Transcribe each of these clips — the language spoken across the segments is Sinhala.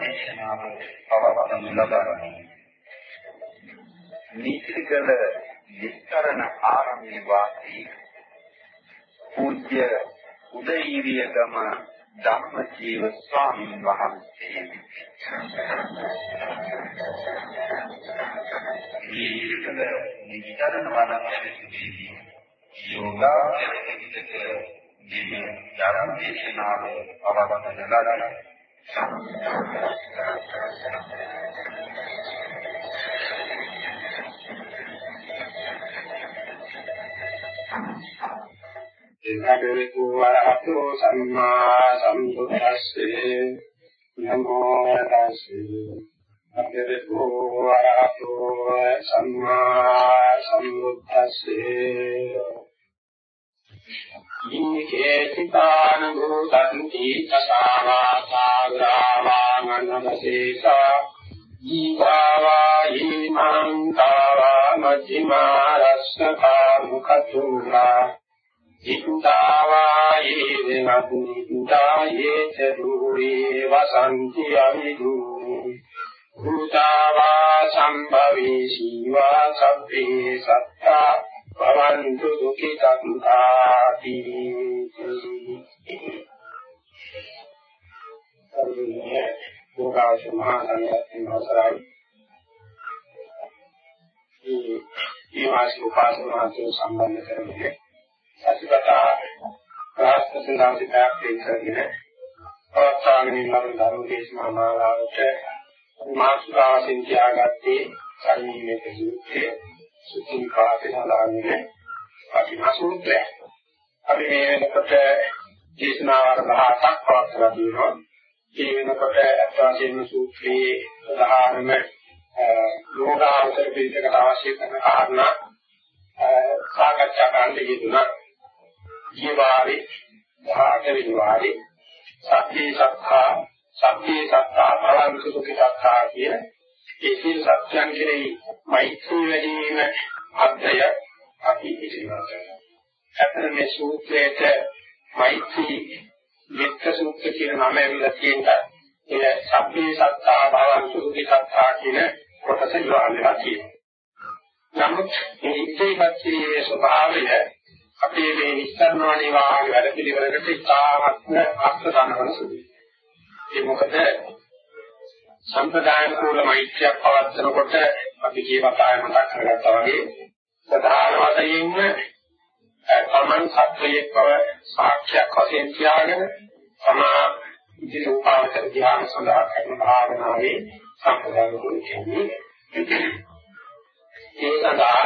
දේශනාව පවත්වනු ලබන්නේ නීතිකල විස්තරණ ආරම්භ වාසී පූජ්‍ය උදේීරියගම ධම්මජීව ස්වාමීන් වහන්සේ. නීතිකල විස්තරණ වඩාගෙන යෝගා කියන ධර්ම දේශනාව පවත්වන ලබන භගවතු වරහතෝ සම්මා සම්බුද්දස්සේ නමෝ තස්සේ භගවතු වරහතෝ සම්මා සම්බුද්දස්සේ ඉන්නකේතිපාන භූතන්ති තසාවාසාග්‍රාවාංගනසේසා ජීවාවා ඊමන්තාවා මජ්ක්‍ධිමාරස්සකා මුඛතුරා ඉක්තාවා යේනග්නිතා යේචරූරේ වසන්ති අවිදු භූතාවා සම්භවේ සීවා සබ්බේ සත්තා භවන්තු දුක්ඛිතාති භෝගාවශ මහා සංඝයාත්ම අවසරයි. මේ ඊවාසි උපාසනාවට සම්බන්ධ කරන්නේ සතිපතා රාස්තසංගාසිතයක් දෙකගෙන පවත්වාගෙන යන ධර්ම දේශනා මාලාවට මාසුකාසින් තියාගත්තේ සම්මීමේ සූත්‍රයේ සුත්‍රි කාසේ සඳහන් අපිමා සූත්‍රය. අපි මේ වෙනකොට දේශනාවර 18ක් පවත්වලා තියෙනවා. ඒ වෙනකොට අත්වාසීන සූත්‍රයේ උදාහරණ ලෝකාවතර පිළිසකට අවශ්‍ය කරන කාරණා සාකච්ඡා කරන්න යෙදුණා. ජීවාරේ භාගවින් වාරේ සත්‍යේ සත්තා සත්‍යේ සත්තා භවන්තු සුඛ සත්තා කියන ඒ සිල් සත්‍යයන් කෙරෙහි මෛත්‍රී වැඩිම අධ්‍යය අපි ඉතිරිවත් අතන මේ සූත්‍රයේට මෛත්‍රී මෙත්ත සූත්‍ර කියන නම ඇවිල්ලා තියෙනවා. ඒ සත්‍යේ සත්තා භවන්තු සුඛ සත්තා කියන කොටස ඉවරලා තියෙනවා. නමුත් මේ ඉතිරිපත්යේ ස්වභාවය අපේ මේ නිස්සාරණානේ වාගේ වැඩ පිළිවෙලකට ඉතාමත්ම අර්ථ ගන්නවන සුදුයි. ඒ මොකද සම්ප්‍රදාන කුල මෛත්‍රියක් පවත්නකොට අපි කියවතාය මතක් කරගත්තා වගේ ප්‍රධාන වශයෙන්ම තමන් සත්‍යයක් බව සාක්ෂියක් වශයෙන් තියාගෙන තමා ඉදිරි උපාවතර ධ්‍යාන සඳහා කරන භාවනාවේ සම්ප්‍රදාන කුල කියන්නේ. ඒ සඳහා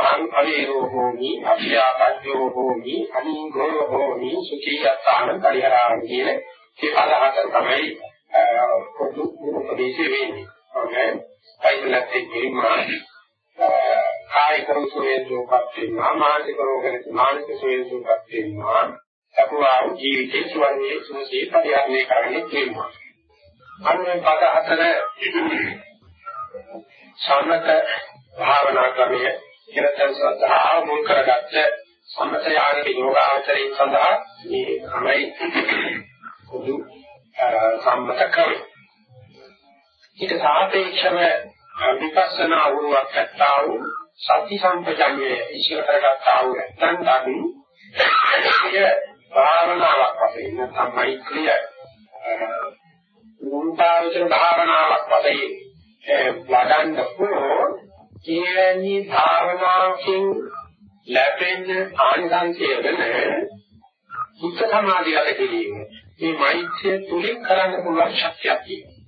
අහං පරිරෝ හෝමි අභ්‍යාපජ්ජෝ හෝමි අනිගෝ හෝමි සුඛියත්තාන පරිහරාම කියන මේ පදහතර තමයි පොදු උපදේශය වෙන්නේ. ඔකේ. පයිලත් එක්කීමා කායික රෝගයන්පත් වෙනවා මානසික රෝගයන් මානසික රෝගයන්පත් වෙනවා. අකුවා ජීවිතේ සුවන්නේ සුවසේ පරිහරණය කරන්නේ කියනවා. අන්නේ පද හතර සමත භාවනා ක්‍රමයේ ඉරතන් සද්ධා මුල් කරගත්ත සම්මත යානික යෝගාචරයෙන් සඳහා මේ තමයි පොදු සම්මත ක්‍රමය. ඊට සාපේක්ෂව විපස්සනා වූවක් නැත්තා වූ සති සම්පජන්යේ ඉස්සර කරගත්තා වූ නැත්නම් තමයි භාවනාවක් වශයෙන් නැත්නම් මෛත්‍රිය මුන්තාවචර භාවනාවක් වශයෙන් වඩන්න පුළුවන් කියන්නේ භාවනාවකින් ලැබෙන ආනිසංසය වෙන චිත්ත සමාධියට කිරීම. මේ මෛත්‍රිය තුලින් කරන්න පුළුවන් ශක්තියක් තියෙනවා.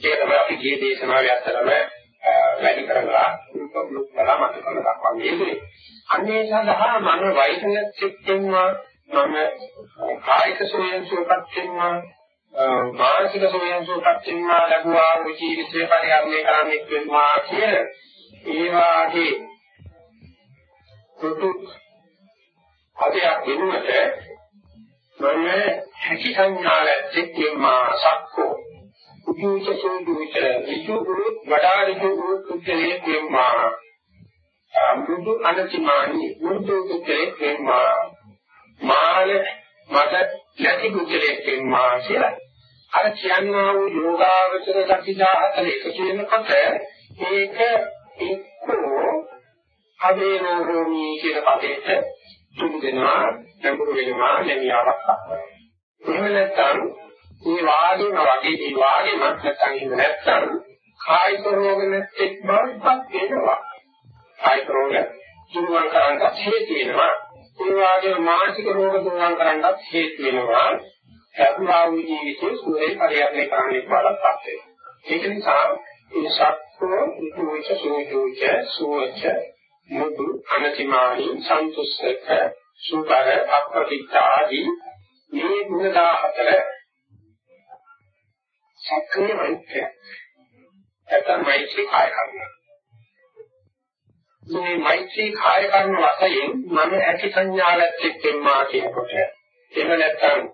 ඒක තමයි අපි ගිය දේශනාවේ අතරම වැඩි කරලා බලමත් කරන දක්වන්නේ. අන්නේ සඳහා මම වෛතන චිත්තෙන්වා මම කායික සෝයන් සුවපත් වෙනවා මානසික සෝයන් සුවපත් වෙනවා ලැබුවා ජීවිතේ පරිහරණය කරන්න වෙනවා කියන ඒ වාගේ සුතු අධ්‍යක් වෙනුවට මම හැකි සංඥාව දෙකේම සක්කෝ. උජුච සෝදුච විජු වඩා ඍජු කුද්දේ වෙම්මා අමුදු අනතිමානි මුදු කුද්දේ වෙම්මා මාන මට නැති කුද්දේ වෙම්මා කියලා. අර කියනවා වූ යෝගාවචර සති 14 එකතු වෙනකොට ඒක එක්කෝ අවේනෝ හෝමි කියන පදයට තුන් දෙනවා නඹුරු වෙනවා ලැබියාවක් අප්පයි. එහෙම නැත්නම් මේ වාගේම වගේ මේ වාගේම නැත්නම් ඉන්න නැත්නම් කායික රෝග නැත්ෙක් බවපත් වෙනවා. කායික රෝග දුරුවන් කරන්නත් හේතු වෙනවා. ඒ වගේම මානසික රෝග දුරුවන් කරන්නත් හේතු වෙනවා. ලැබුණා වූ ජීවිතයේ සුවේ පරිහරණය කරන්න බලපත් වෙනවා. ඒක නිසා මේ සක්කෝ විචෝච සෝචෝච සෝච මුදු අනතිමානි සන්තුෂ්ඨක සුකර අප්‍රතිත්තාදී මේ ගුණ 14 සක්‍රිය මෛත්‍රිය. නැත්නම් මෛත්‍රී කාය කර්ම. මේ මෛත්‍රී කාය කර්ම වශයෙන් මම ඇති සංඥාවත් එක්කෙම්මා කියනකොට එහෙම නැත්නම්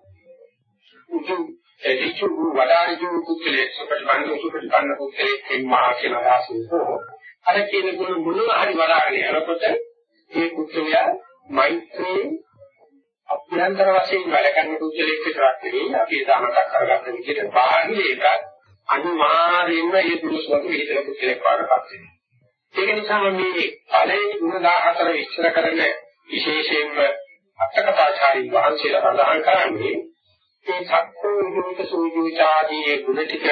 උතු එදිචු වඩාරිජු කුක්කලේ සුපටිපන්න සුපටිපන්න කුක්කලේ එම්මා කියන ආසෝ අර කියන ගුණ මුලව හරි වඩාගෙන යනකොට මේ කුක්කලිය මෛත්‍රී අභ්‍යන්තර වශයෙන් වැඩ කරන කුක්කලෙක් විතරක් නෙවෙයි අපි එදාමතක් කරගන්න විදිහට බාහිර එකක් අනිවාර්යයෙන්ම මේ දුරුස්වතු විහිදෙන කුක්කලෙක් වඩපත් වෙනවා. ඒක නිසා මේ පළවෙනි ගුණ 14 විස්තර කරන විශේෂයෙන්ම අටකථාචාරී වහන්සේලා සඳහන් කරන්නේ මේ සක්කෝ විමුක්ත සූජෝචාදී ගුණ ටික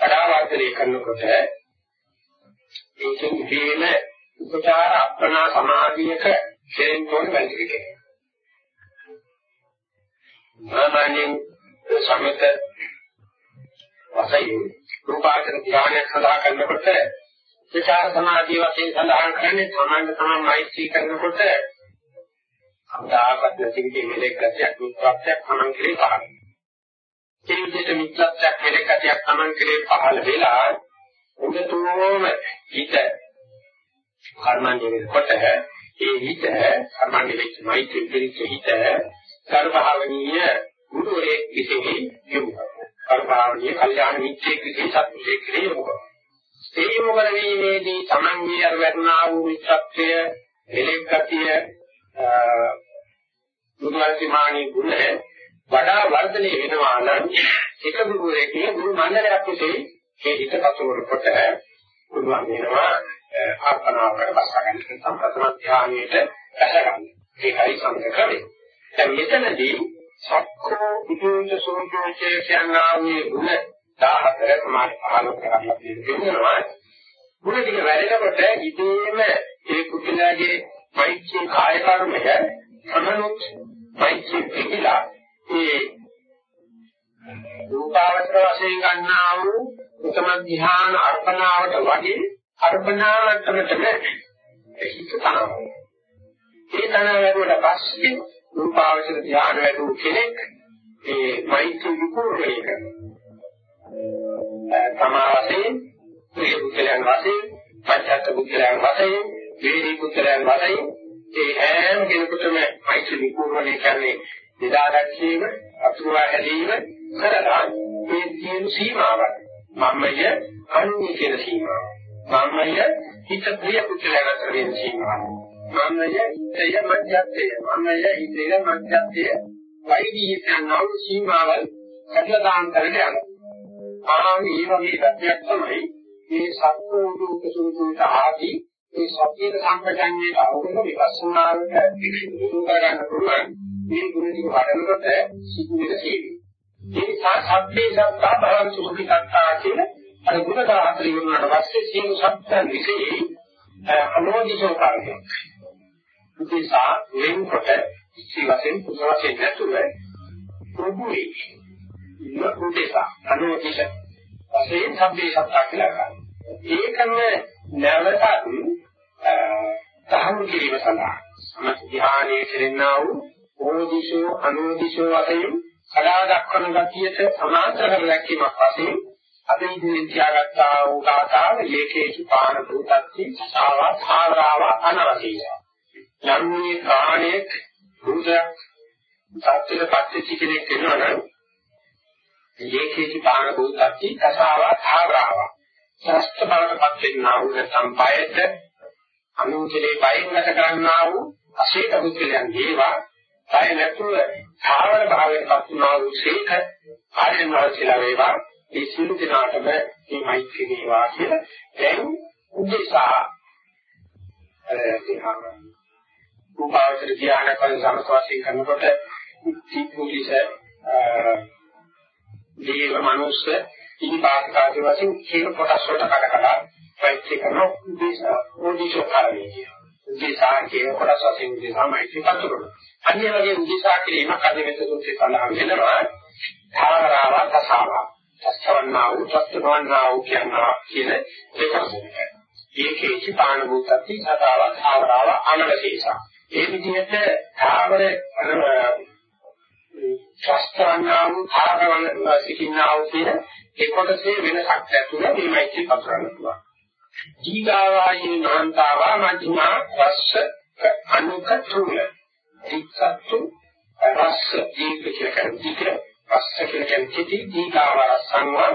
පරාවර්තනය කරනකොට ඒකෙන් හේන උපචාර අප්‍රණා සමාධියක හේන් තෝරන බැලි කෙනෙක්. මනමින් සමත වශයෙන් රූපාචර ධ්‍යානයක් සඳහා කරනකොට විචාර සමාධිය වශයෙන් සඳහන් කරන්නේ සමාන සමාන මෛත්‍රී කරනකොට අදාපත් නැති විදිහේ මෙලෙක් ගැටයක් මිත්‍රත්වයක් තමන් කෙරේ පහළ. ඒ විදිහට මිත්‍රත්වයක් මෙලෙක් ගැටයක් තමන් කෙරේ පහළ වෙලා උදතෝම හිත කර්මන්නේ කොට ඒ හිත කර්මන්නේ වෙච්ච මෛත්‍රී පිළිච්ච හිත කර්මභාවනීය ගුරුවරේ විශේෂයෙන් යොමු කරනවා. කර්මභාවනීය කල්යාණ මිත්‍රයෙක් විශේෂ සත්‍යයක් කියලා යොමු කරනවා. ඒ යොමු කරවීමේදී තමන්ගේ අර වැටුණා වූ මිත්‍රත්වය මෙලෙක් ගැටිය බුදුහාමිමානී ගුණ වඩා වර්ධනය වෙනවා නම් එක ගුරුවරයෙක්ගේ ගුරු මණ්ඩලයක් විසේ මේ හිතපතවල කොට පුළුවන් වෙනවා ආපනාවකට බස ගන්න සම්ප්‍රතම ධානයේට රැස ගන්න. ඒකයි සංකල්පය. දැන් මෙතනදී සක්කෝ විදුංජ සෝජෝචේ කියනාමේ ගුණ 14 සමාන 15 කරලා තියෙනවා. ගුණ ටික වැඩෙනකොට ඉතේම ඒ කුසලයේ මෛත්‍රී කාය කර්මය අමනුත් මෛත්‍රී පිළිලා ඒ රූපාවචර වශයෙන් ගන්නා වූ උතම ධ්‍යාන අර්පණාවට වගේ අර්පණාවටම හිත තනවා. ඒ තන වැඩුවට පස්සේ රූපාවචර ධ්‍යාන වැඩු කෙනෙක් ඒ මෛත්‍රී විකෝණය කරනවා. තමා වශයෙන් ප්‍රිය බුද්ධයන් වශයෙන් පංචත්ත බුද්ධයන් වශයෙන් වේදී පුත්‍රයන් වශයෙන් ඒ හැම කෙනෙකුටම මෛත්‍රී විකූර්ණය කියන්නේ දෙදා දැක්වීම අතුරුවා හැදීම කරලා මේ තියෙන සීමාවක් මමය අනුන්‍ය කියන සීමාව. මමය හිත ප්‍රිය පුත්‍රයන් අතර වෙන සීමාව. මමය හිතය මධ්‍යස්ථය. මමය හිතය මධ්‍යස්ථය. වෛදී යනව සීමාවල් කඩලා දාන කරගෙන යනවා. ආන් මේ වගේ සත්‍යයක් තමයි මේ සත්වෝදුක සුදුසුට ආදී මේ සතියේ සංකල්පන්නේ අවබෝධ විපස්සනාවට විශ්ලේෂණය කරගන්න පුළුවන්. මේ ගුණ ටික වඩනකොට සිදුවෙන සීලය. ඒ නිසා සබ්බේ සත්තා භවං සුඛිතත්තා කියන අර ගුණ 14 වුණාට පස්සේ සියලු සත්‍යයන් විශේෂයි අනුමෝදිතව කරන්නේ. උදේසා වෙන්කොට සිවසෙන් පුසවසෙන් නැතුව ප්‍රභුයි. ඉන්න උදේසා අනුමෝදිත වශයෙන් සබ්බේ සත්තා කියලා ගන්න. ඒකම නැවතත් තහවුරු කිරීම සඳහා සමථ ධ්‍යානයේ කෙරෙනා වූ ඕදිශෝ අනෝදිශෝ වශයෙන් කඩා දක්වන ගතියට සමාන්තර කර දැක්වීමක් වශයෙන් අද ඉදිරියෙන් තියාගත්තා වූ කාතාව ඒකේසු පාන භූතත්ති සාවා සාරාව අනවසීය යම් මේ කාණයක් භූතයක් සත්‍යද පත්‍ත්‍ති කෙනෙක් වෙනවනම් ඒකේච පාන භූතත්ති කසාව ආවරාව. ශ්‍රස්ත බලපත් වෙනා වූ සම්පයත අනුචලේ බයින් ගත කරන්නා වූ අශේත බුද්ධයන් දේවා බය නැතුව ධාවන භාවයෙන් පත් වුණා වූ ශේත ආර්යයන් වහන්සේලා වේවා. ඒ සියලු දෙනාටම මේ මෛත්‍රී වේවා කියලා. දැන් උදේසා රූපාවචර ධ්‍යාන කල් සමස්වාසී කරනකොට තීපුලිස දේව මනුස්ස ඉනිපාත කාර්ය වශයෙන් ඒක කොටස් වලට කඩ කඩ මෛත්‍රී කරන උදේසා උදේශෝ කාර්යය කියනවා. උදේසා කියන කොටස් වශයෙන් උදේසා මෛත්‍රී කරනවා. අනිත් වගේ උදේසා කිරීමක් අද වෙත සූත්‍රය සඳහන් වෙනවා. ධාරාව තසාව. තස්සවන්නා වූ තස්සවන්නා වූ කියනවා කියන දෙකක්. ඒකේචි පාණ භූතති සතාව ධාරාව අනවශේෂා. ඒ විදිහට ධාවර ශස්ත්‍රඥා වූ ධාරවල සිටිනා වූ කියන ඒ කොටසේ වෙනසක් ඇතුළ මේ මෛත්‍රී පතරන්න පුළුවන්. දීගාවායේ නාන්තාවා මධ්‍යමා රස්ස අනුකතුල ඉක්සතු රස්ස දීග කියලා කියන්නේ රස්ස කියලා කියන්නේ කිති දීගාවා සංවා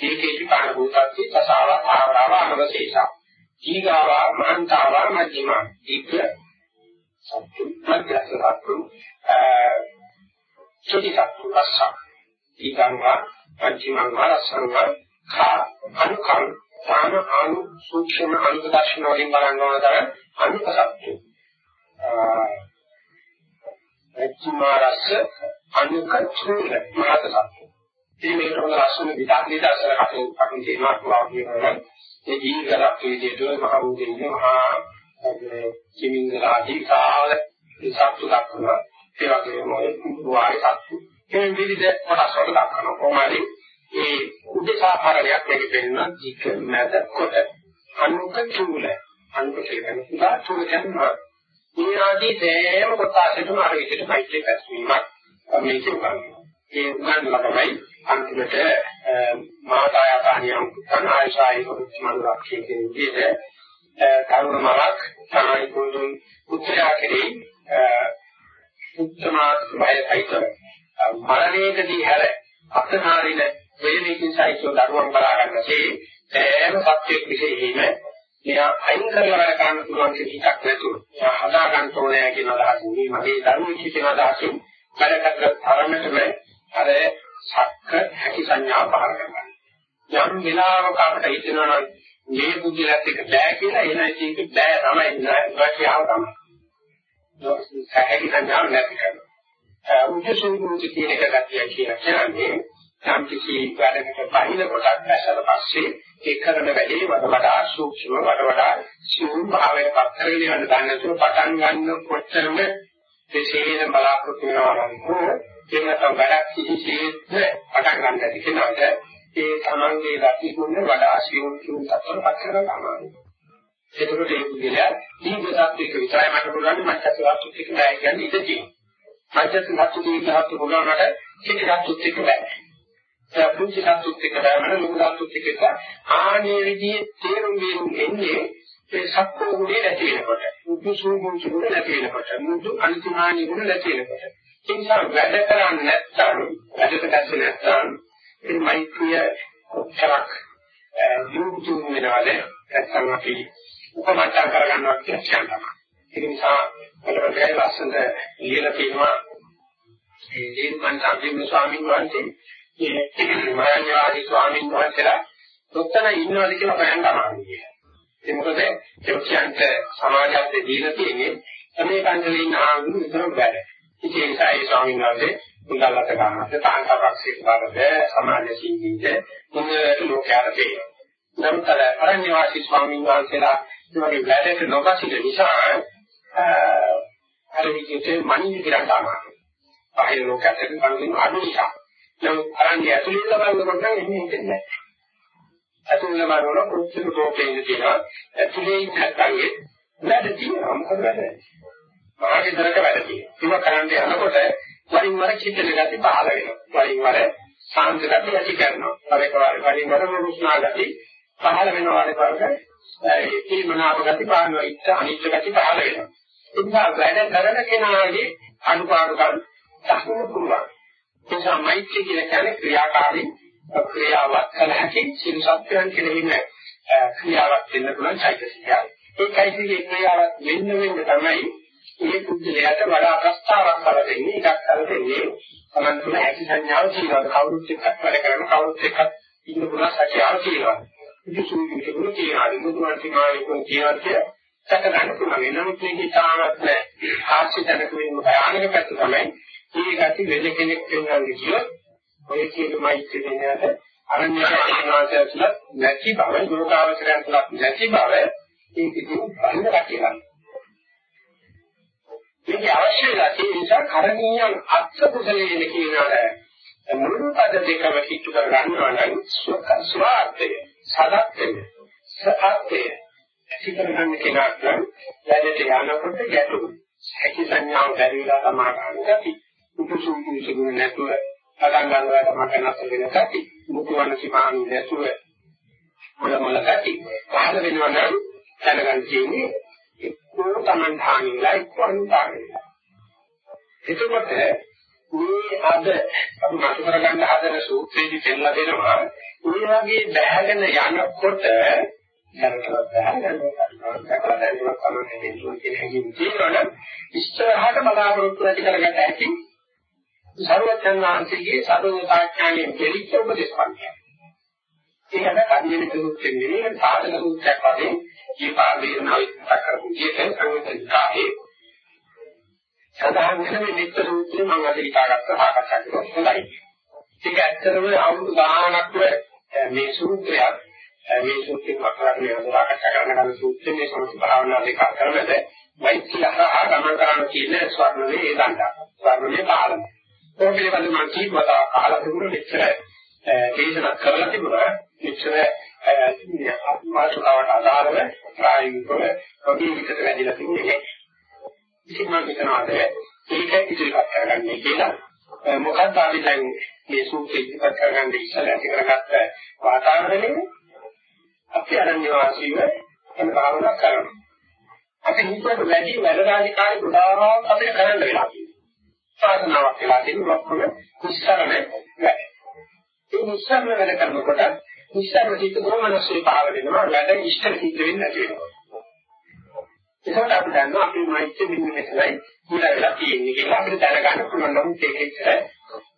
ඒකේහි පාන භූතත්ති තසාව ආවරව අනවශේෂා දීගාවා මාන්තාවා මධ්‍යමා. ඉක්ක සත්තු මධ්‍යස්ථ චුති සත්තු රස්ස. දීගාවා මධ්‍යමා රස්සංවා කා අනුකම් සාම අනු සූක්ෂම අනුක දර්ශන වලින් බලන්න ඕන තරම් අනුකසත්තු එච්චමාරස්ස අනුක චූල මාතසත්තු මේ මේක හොඳ ලස්සන විදක් නිදර්ශන කටේ අපි තේමා පුරා කියනවා. ඒ ජීවිතයක් විදිහට මහ භූතේ මහා කිමින්දලාදී කාල සත්තු දක්වනවා ඒ වගේම වායි සත්තු. මේ විවිධ කොටස් වල දක්වනවා කොහොමද? ඒ උදේසාකාරයක් මේක පෙන්වන ධික මැද කොට අනුක චූල අනුක කියන්නේ සුදා චූල කියන්නේ මේ ආදී සෑම කොටසකටම අර විදිහට මෛත්‍රී පැස්වීමක් මේ කියන්නේ ඒ උගන්වලා තමයි අන්තිමට මාතායතානියම් කනායසායි මනුරක්ෂේ කියන විදිහට කරුණාවක් තමයි කුඳුන් උත්තරා කෙරෙහි උත්තමාත් බයයිත මරණයකදී හැර අත්හරින වේදනකින් සාහිත්‍ය දරුවන් බලා ගන්නසේ සෑම සත්‍යයක් විශේෂයෙන්ම මෙයා අයින් කරලා වැඩ කරන්න පුළුවන් කියන එකක් නැතුව එයා හදා ගන්න ඕනේ කියන අදහසින් මේ මගේ ධර්ම කියන අදහසින් වැඩ කරන තරමටම අර සක්ක හැකි සංඥා පහළ කරගන්න. යම් වෙලාවක අපිට හිතෙනවා නම් මේ බුද්ධිලත් එක බෑ කියලා එන එක බෑ තමයි නෑ කියව තමයි. හැකි සංඥා නැති කරනවා. උද්දේශුන් කියන එක ගැතිය කියලා කියන්නේ යම් කිසි වැඩකට බහින කොටක් දැසලා පස්සේ ඒ කරන වැඩේ වඩ වඩා සූක්ෂම වඩ වඩා සිවුම් භාවයට පත් කරගෙන යන දැනතුරු පටන් ගන්න කොච්චරම විශේෂයෙන් බලාපොරොත්තු වෙනවා නම් එන්නතම් වැඩක් කිසිසේත් පටන් ගන්න ඇති කෙනාට ඒ තමන්ගේ ගති ගුණ වඩා සිවුම් සිවුම් තත්ත්වයට පත් කර ගන්නවා. ඒකෝට ඒ විදිහට දීර්ඝසත්‍යික විතරයි මට පුළුවන් මච්චත් වාස්තුතික නෑ කියන්නේ ඉතින්. මච්චත් වාස්තුතික හත් පුළුවන්කට කිසි වාස්තුතික බෑ. පුංචි සතුත් එක්ක බෑමන ලොකු සතුත් එක්ක ආනේ විදිහේ තේරුම් බේරුම් එන්නේ ඒ සත්‍ය ගුණේ නැති වෙනකොට. මුතු සූමුංච ගුණ නැති වෙනකොට මුතු අන්තිමානි ගුණ නැති වෙනකොට. ඒ නිසා වැඩ කරන්නේ නැත්නම් වැඩට දැස්සේ නැත්නම් ඒ මෛත්‍රිය කොච්චරක් යොමුතු වෙනවද? නැත්නම් අපි උපමට්ටම් කරගන්නවා කියන කියනවා ඒ නිසා බලපෑම ලස්සනට ලියලා තියෙනවා. ඒ දේන්මන් සම්පූර්ණ ස්වාමීන් වහන්සේ මේ මහාඥාදී ස්වාමීන් වහන්සේලා ඔත්තන ඉන්නවද කියලා හොයන්න අමාරුයි. ඒ මොකද එක්කන්ට සමාජයත් දීලා තියෙන්නේ මේ කන්දලේ ඉන්න ආගම විතර වැඩ. ඉතින් ඒ නිසා ඒ ස්වාමීන් වහන්සේ මුදල්ලට ගන්නත් තාන්තාපක්ෂේ බාරද සමාජ සීනීද මොනවාට ලෝකයට දෙනවා. නමුත් අර අරණ්‍ය වාසී ස්වාමීන් වහන්සේලා මේ වැඩට නොගසින නිසා අර විදිහට මනින් කියලා තමයි. බාහිර ලෝකයට කන්දින් අඩු නිසා නමුත් අරන්නේ ඇතුළේ බලනකොට නම් එහෙම හිතෙන්නේ නැහැ. ඇතුළේ බලනකොට කුච්චක තෝපේ තියෙනවා. ඇතුළේ නැත්නම් වැඩ තියෙනවා මොකද වැඩ? මාගේ දරක වැඩ තියෙනවා. ඒක කරන්නේ යනකොට වරින් වර චිත්තන ගති පහළ වෙනවා. වරින් වර සාන්ත ගති ඇති කරනවා. වරින් වර වරින් වර මුස්නා ගති පහළ වෙනවා. වරින් වර ඒ කීමනාප ගති පහළ වෙනවා. ඉච්ඡා අනිච්ච ගති පහළ වෙනවා. ඒ නිසා වැඩ කරන කෙනාගේ අනුපාඩුකම් දක්වන්න පුළුවන්. නිසා මෛත්‍රී කියන කියන්නේ ක්‍රියාකාරී ක්‍රියාවක් කළ හැකි සිල් සත්‍යයන් කෙරෙහිම ක්‍රියාවක් වෙන්න පුළුවන් චෛතසිකය. ඒ චෛතසිකයේ ක්‍රියාවක් වෙන්න වෙන්න තමයි මේ කුද්ධලයට වඩා ප්‍රස්තාවක් කර දෙන්නේ එකක් කර දෙන්නේ. තමන් තුළ හැකි සංඥාව තියෙනවා. කවුරුත් එක්ක වැඩ කරන කවුරුත් එක්ක ඉන්න පුළුවන් සත්‍යාව තියෙනවා. ඉතින් සුදුසුකම් තියෙනවා. බුදුන් සිනායකෝ කියනවා සැක ගන්න පුළුවන්. වෙනමුත් මේකේ තාමත් නෑ. ආශ්‍රිත තැනක වෙන භයානක පැත්ත තමයි මේ ගැටි වෙද කෙනෙක් වෙනවාගේ කියලා ඔය කියනමයි කියන්නේ අරණ්‍යකාරයන්ට නැති බව යෝගාවචරයන්ට නැති බව ඒකකින් බහිඳලා කියලා මේක අවශ්‍යලා ඒ නිසා කරණීයන් අත්ස කුසලයෙන් කියනවාට මුළු පද දෙකම කිට්ටු කර ගන්නවා නම් ස්වාර්ථය සදත්තය සත්‍යය සිකරගන්න කෙනාට වැඩට යනකොට ගැටුම් හැකි සංඥාව බැරි වෙලා තමයි ගන්නකති උපසුම් කුසුම් නැතුව පටන් ගන්නවා තමයි නැස් වෙන කති මුතුවන සිමානු නැතුව මොළ මොළ කති පහළ වෙනවා නම් දැනගන්න තියෙන්නේ එක්කෝ Taman ධානිලා එක්කෝ අනුධානිලා. එතකොට මේ අද අපි මතු කරගන්න හදන සූත්‍රයේදී දෙන්න දෙනවා මේ වගේ බැහැගෙන යනකොට දැනටවත් බැහැගෙන යනකොට දැනටවත් තමයි මේ කියන හැඟීම් තියෙනවනම් ඉස්සරහට බලාපොරොත්තු ඇති කරගන්න ඇති සර්වඥාන්සේගේ සර්වතාඥානයේ දෙලිච්ච උපදේශ පන්තිය. ඒකට කඩියෙන සූත්‍රෙන්නේ නෙවෙයි සාධන සූත්‍රයක් වගේ ජීපාදේ නවිත කරපු ජීතේ සංවිතකායේ සදාහන් වෙන මේ නිත්‍ය සූත්‍රය මම අද හිතාගත්ත සාකච්ඡා කරනවා හොඳයි. ඒක ඇත්තටම අවුරුදු ගානක් මේ සූත්‍රයක් මේ සූත්‍රයෙන් වක්‍රාන්නේ සාකච්ඡා කරන ගමන් සූත්‍රයේ මේ සමථ භාවනා දෙක අතරමැද මෛත්‍රී අහා ගමන් කරන කියන ස්වර්ණවේ ඒ දණ්ඩා. ස්වර්ණවේ පාලන. ඒක පිළිබඳව මම කීපවතාවක් අහලා තිබුණා මෙච්චර දේශනා කරලා තිබුණා. මෙච්චර මාතෘකාවට අදාළව ප්‍රායෝගිකව වගේ විකට වැඩිලා තිබුණේ. ඉතින් මම හිතනවාද ඒක ඉදිරිපත් කරගන්නේ කියලා. මොකක්ද අපි දැන් මේ සූත්‍රය ඉදිරිපත් කරගන්න ඉස්සර ඇති කරගත්ත වාතාවරණය අපි අරණ්‍ය වාසීව එන භාවනා කරනවා. අපි හිතුවට වැඩි වැඩ රාජකාරී ගොඩාක් අපිට කරන්න වෙලා තියෙනවා. සාධනාවක් වෙලා තියෙනවා ඔක්කොම කුස්සරණ වැඩ. ඒ මුස්සරණ වැඩ කරනකොට නිස්සාර සිත් ගොමනස්සේ පාව වෙනවා. වැඩ ඉෂ්ට සිත් වෙන්නේ නැති වෙනවා. ඒකට අපි දන්නවා අපි මෛත්‍රී බින්දු මෙතනයි කියලා වෙලා තියෙන්නේ කියලා. අපිට දැනගන්න පුළුවන් නම් ඒකෙත්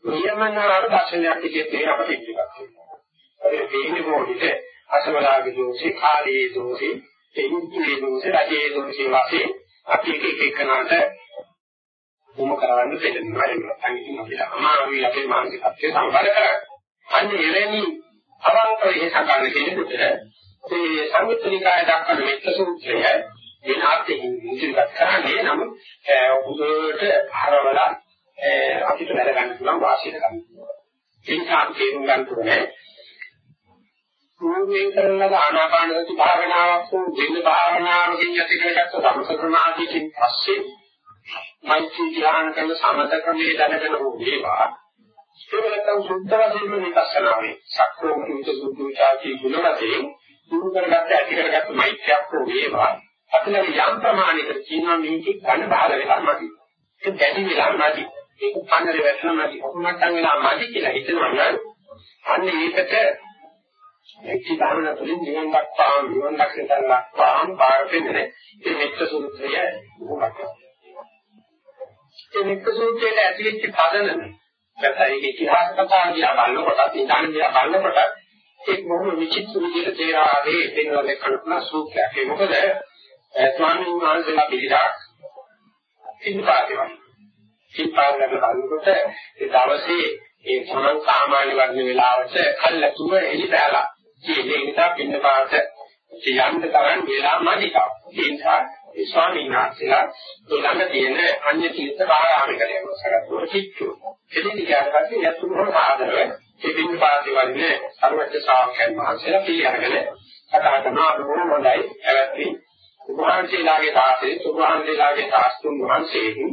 නියමනාර දර්ශනයක් විදිහට අපිට ඉතිරිපත් වෙනවා. ඒ දෙන්නේ මොකද අසවලාගේ දෝෂේ කාලයේ දෝෂේ තෙන්ජේ දෝෂේ රජේ දෝෂේ වාසේ අපි එක එක එකනට උම කරවන්න දෙන්නවා ඒක තමයි අපිට අමාරුයි අපේ මානසිකත්වය සම්බන්ධ කරගන්න. අන්න එවැනි අවංකව ඒ සකන්න කෙනෙකුට මේ සංයුත්නිකාය දක්වන මෙත්ත සූත්‍රය වෙන අර්ථයෙන් ඉදිරිපත් කරන්නේ නම් උදේට හරවලා අපිට වැඩ ගන්න පුළුවන් වාසිය ගන්න. ඒ නිසා තේරුම් ගන්න ඕනේ පූර්වයෙන් කරන ලද ආනාපාන සති භාවනාවක් වූ දෙන්න භාවනාවකින් යටි කරගත්ත සමසකරණාදීකින් පස්සේ මෛත්‍රී ධ්‍යාන කරන සමත ක්‍රමයේ දැනගෙන හෝ වේවා ඒක නැත්තම් සුද්ධ වශයෙන්ම විපස්සනාවේ සක්‍රෝ කුංච සුද්ධෝචාචී ගුණවතේ දුරු කරගත්ත ඇති කරගත්ත මෛත්‍රියක් හෝ වේවා. අපිට යම් ප්‍රමාණයකට කියනවා මේකේ ඝන බහල වෙලා නැති. ඒක දැඩි වෙලා නැති. ඒක පන්නරේ වැටෙනවා නැති. ඔක්කොමට්ටම් වෙලා නැති කියලා හිතනවා නම් අන්න ඒකට එක්ටි ධර්ම තුළින් නිවන් දක්වාම නිවන් දක්ෂයන් දක්වාම පාර පෙන්නේ මේ මෙත්ත සූත්‍රය උගමක් ඒ මෙත්ත සූත්‍රයේ ඇතුළත් පදනම නැත්නම් ඒක ඉතිහාස කතා දිහා බලනකොට ඉඳන් දිහා බලනකොට ඒක බොහොම විචිත්‍ර විදිහට තේරාවේ දෙනවා දෙකකට සූත්‍රයක්. ඒ මොකද ස්වාමීන් වහන්සේලා පිළිදාක් සින්පාදේවා. සින්පාදේට බලනකොට ඒ දවසේ ඒ සමන් සාමාන්‍ය වර්ණ වේලාවට කල්ලාතුම එලි බැලලා. ඒ නිසා පින්න පාට යන්න තරම් වේලා නැතිකම්. ඒ නිසා ඒ ස්වාමීන් වහන්සේලා ළඟ තියෙන අන්‍ය තීර්ථ බාරාමිකලයක් සකස්වන කිච්චු. එදින ඊට පස්සේ යතුරුම ආදරව ඒ පින්න පාටි වන්නේ සර්වජ්‍ය ශ්‍රාවකයන් වහන්සේලා පිළිඅරගෙන කතා කරනවා බොහොම හොඳයි. එවත්ටි උභාන්සේලාගේ තාසේ සුභාන්සේලාගේ තාස්තුන් වහන්සේහි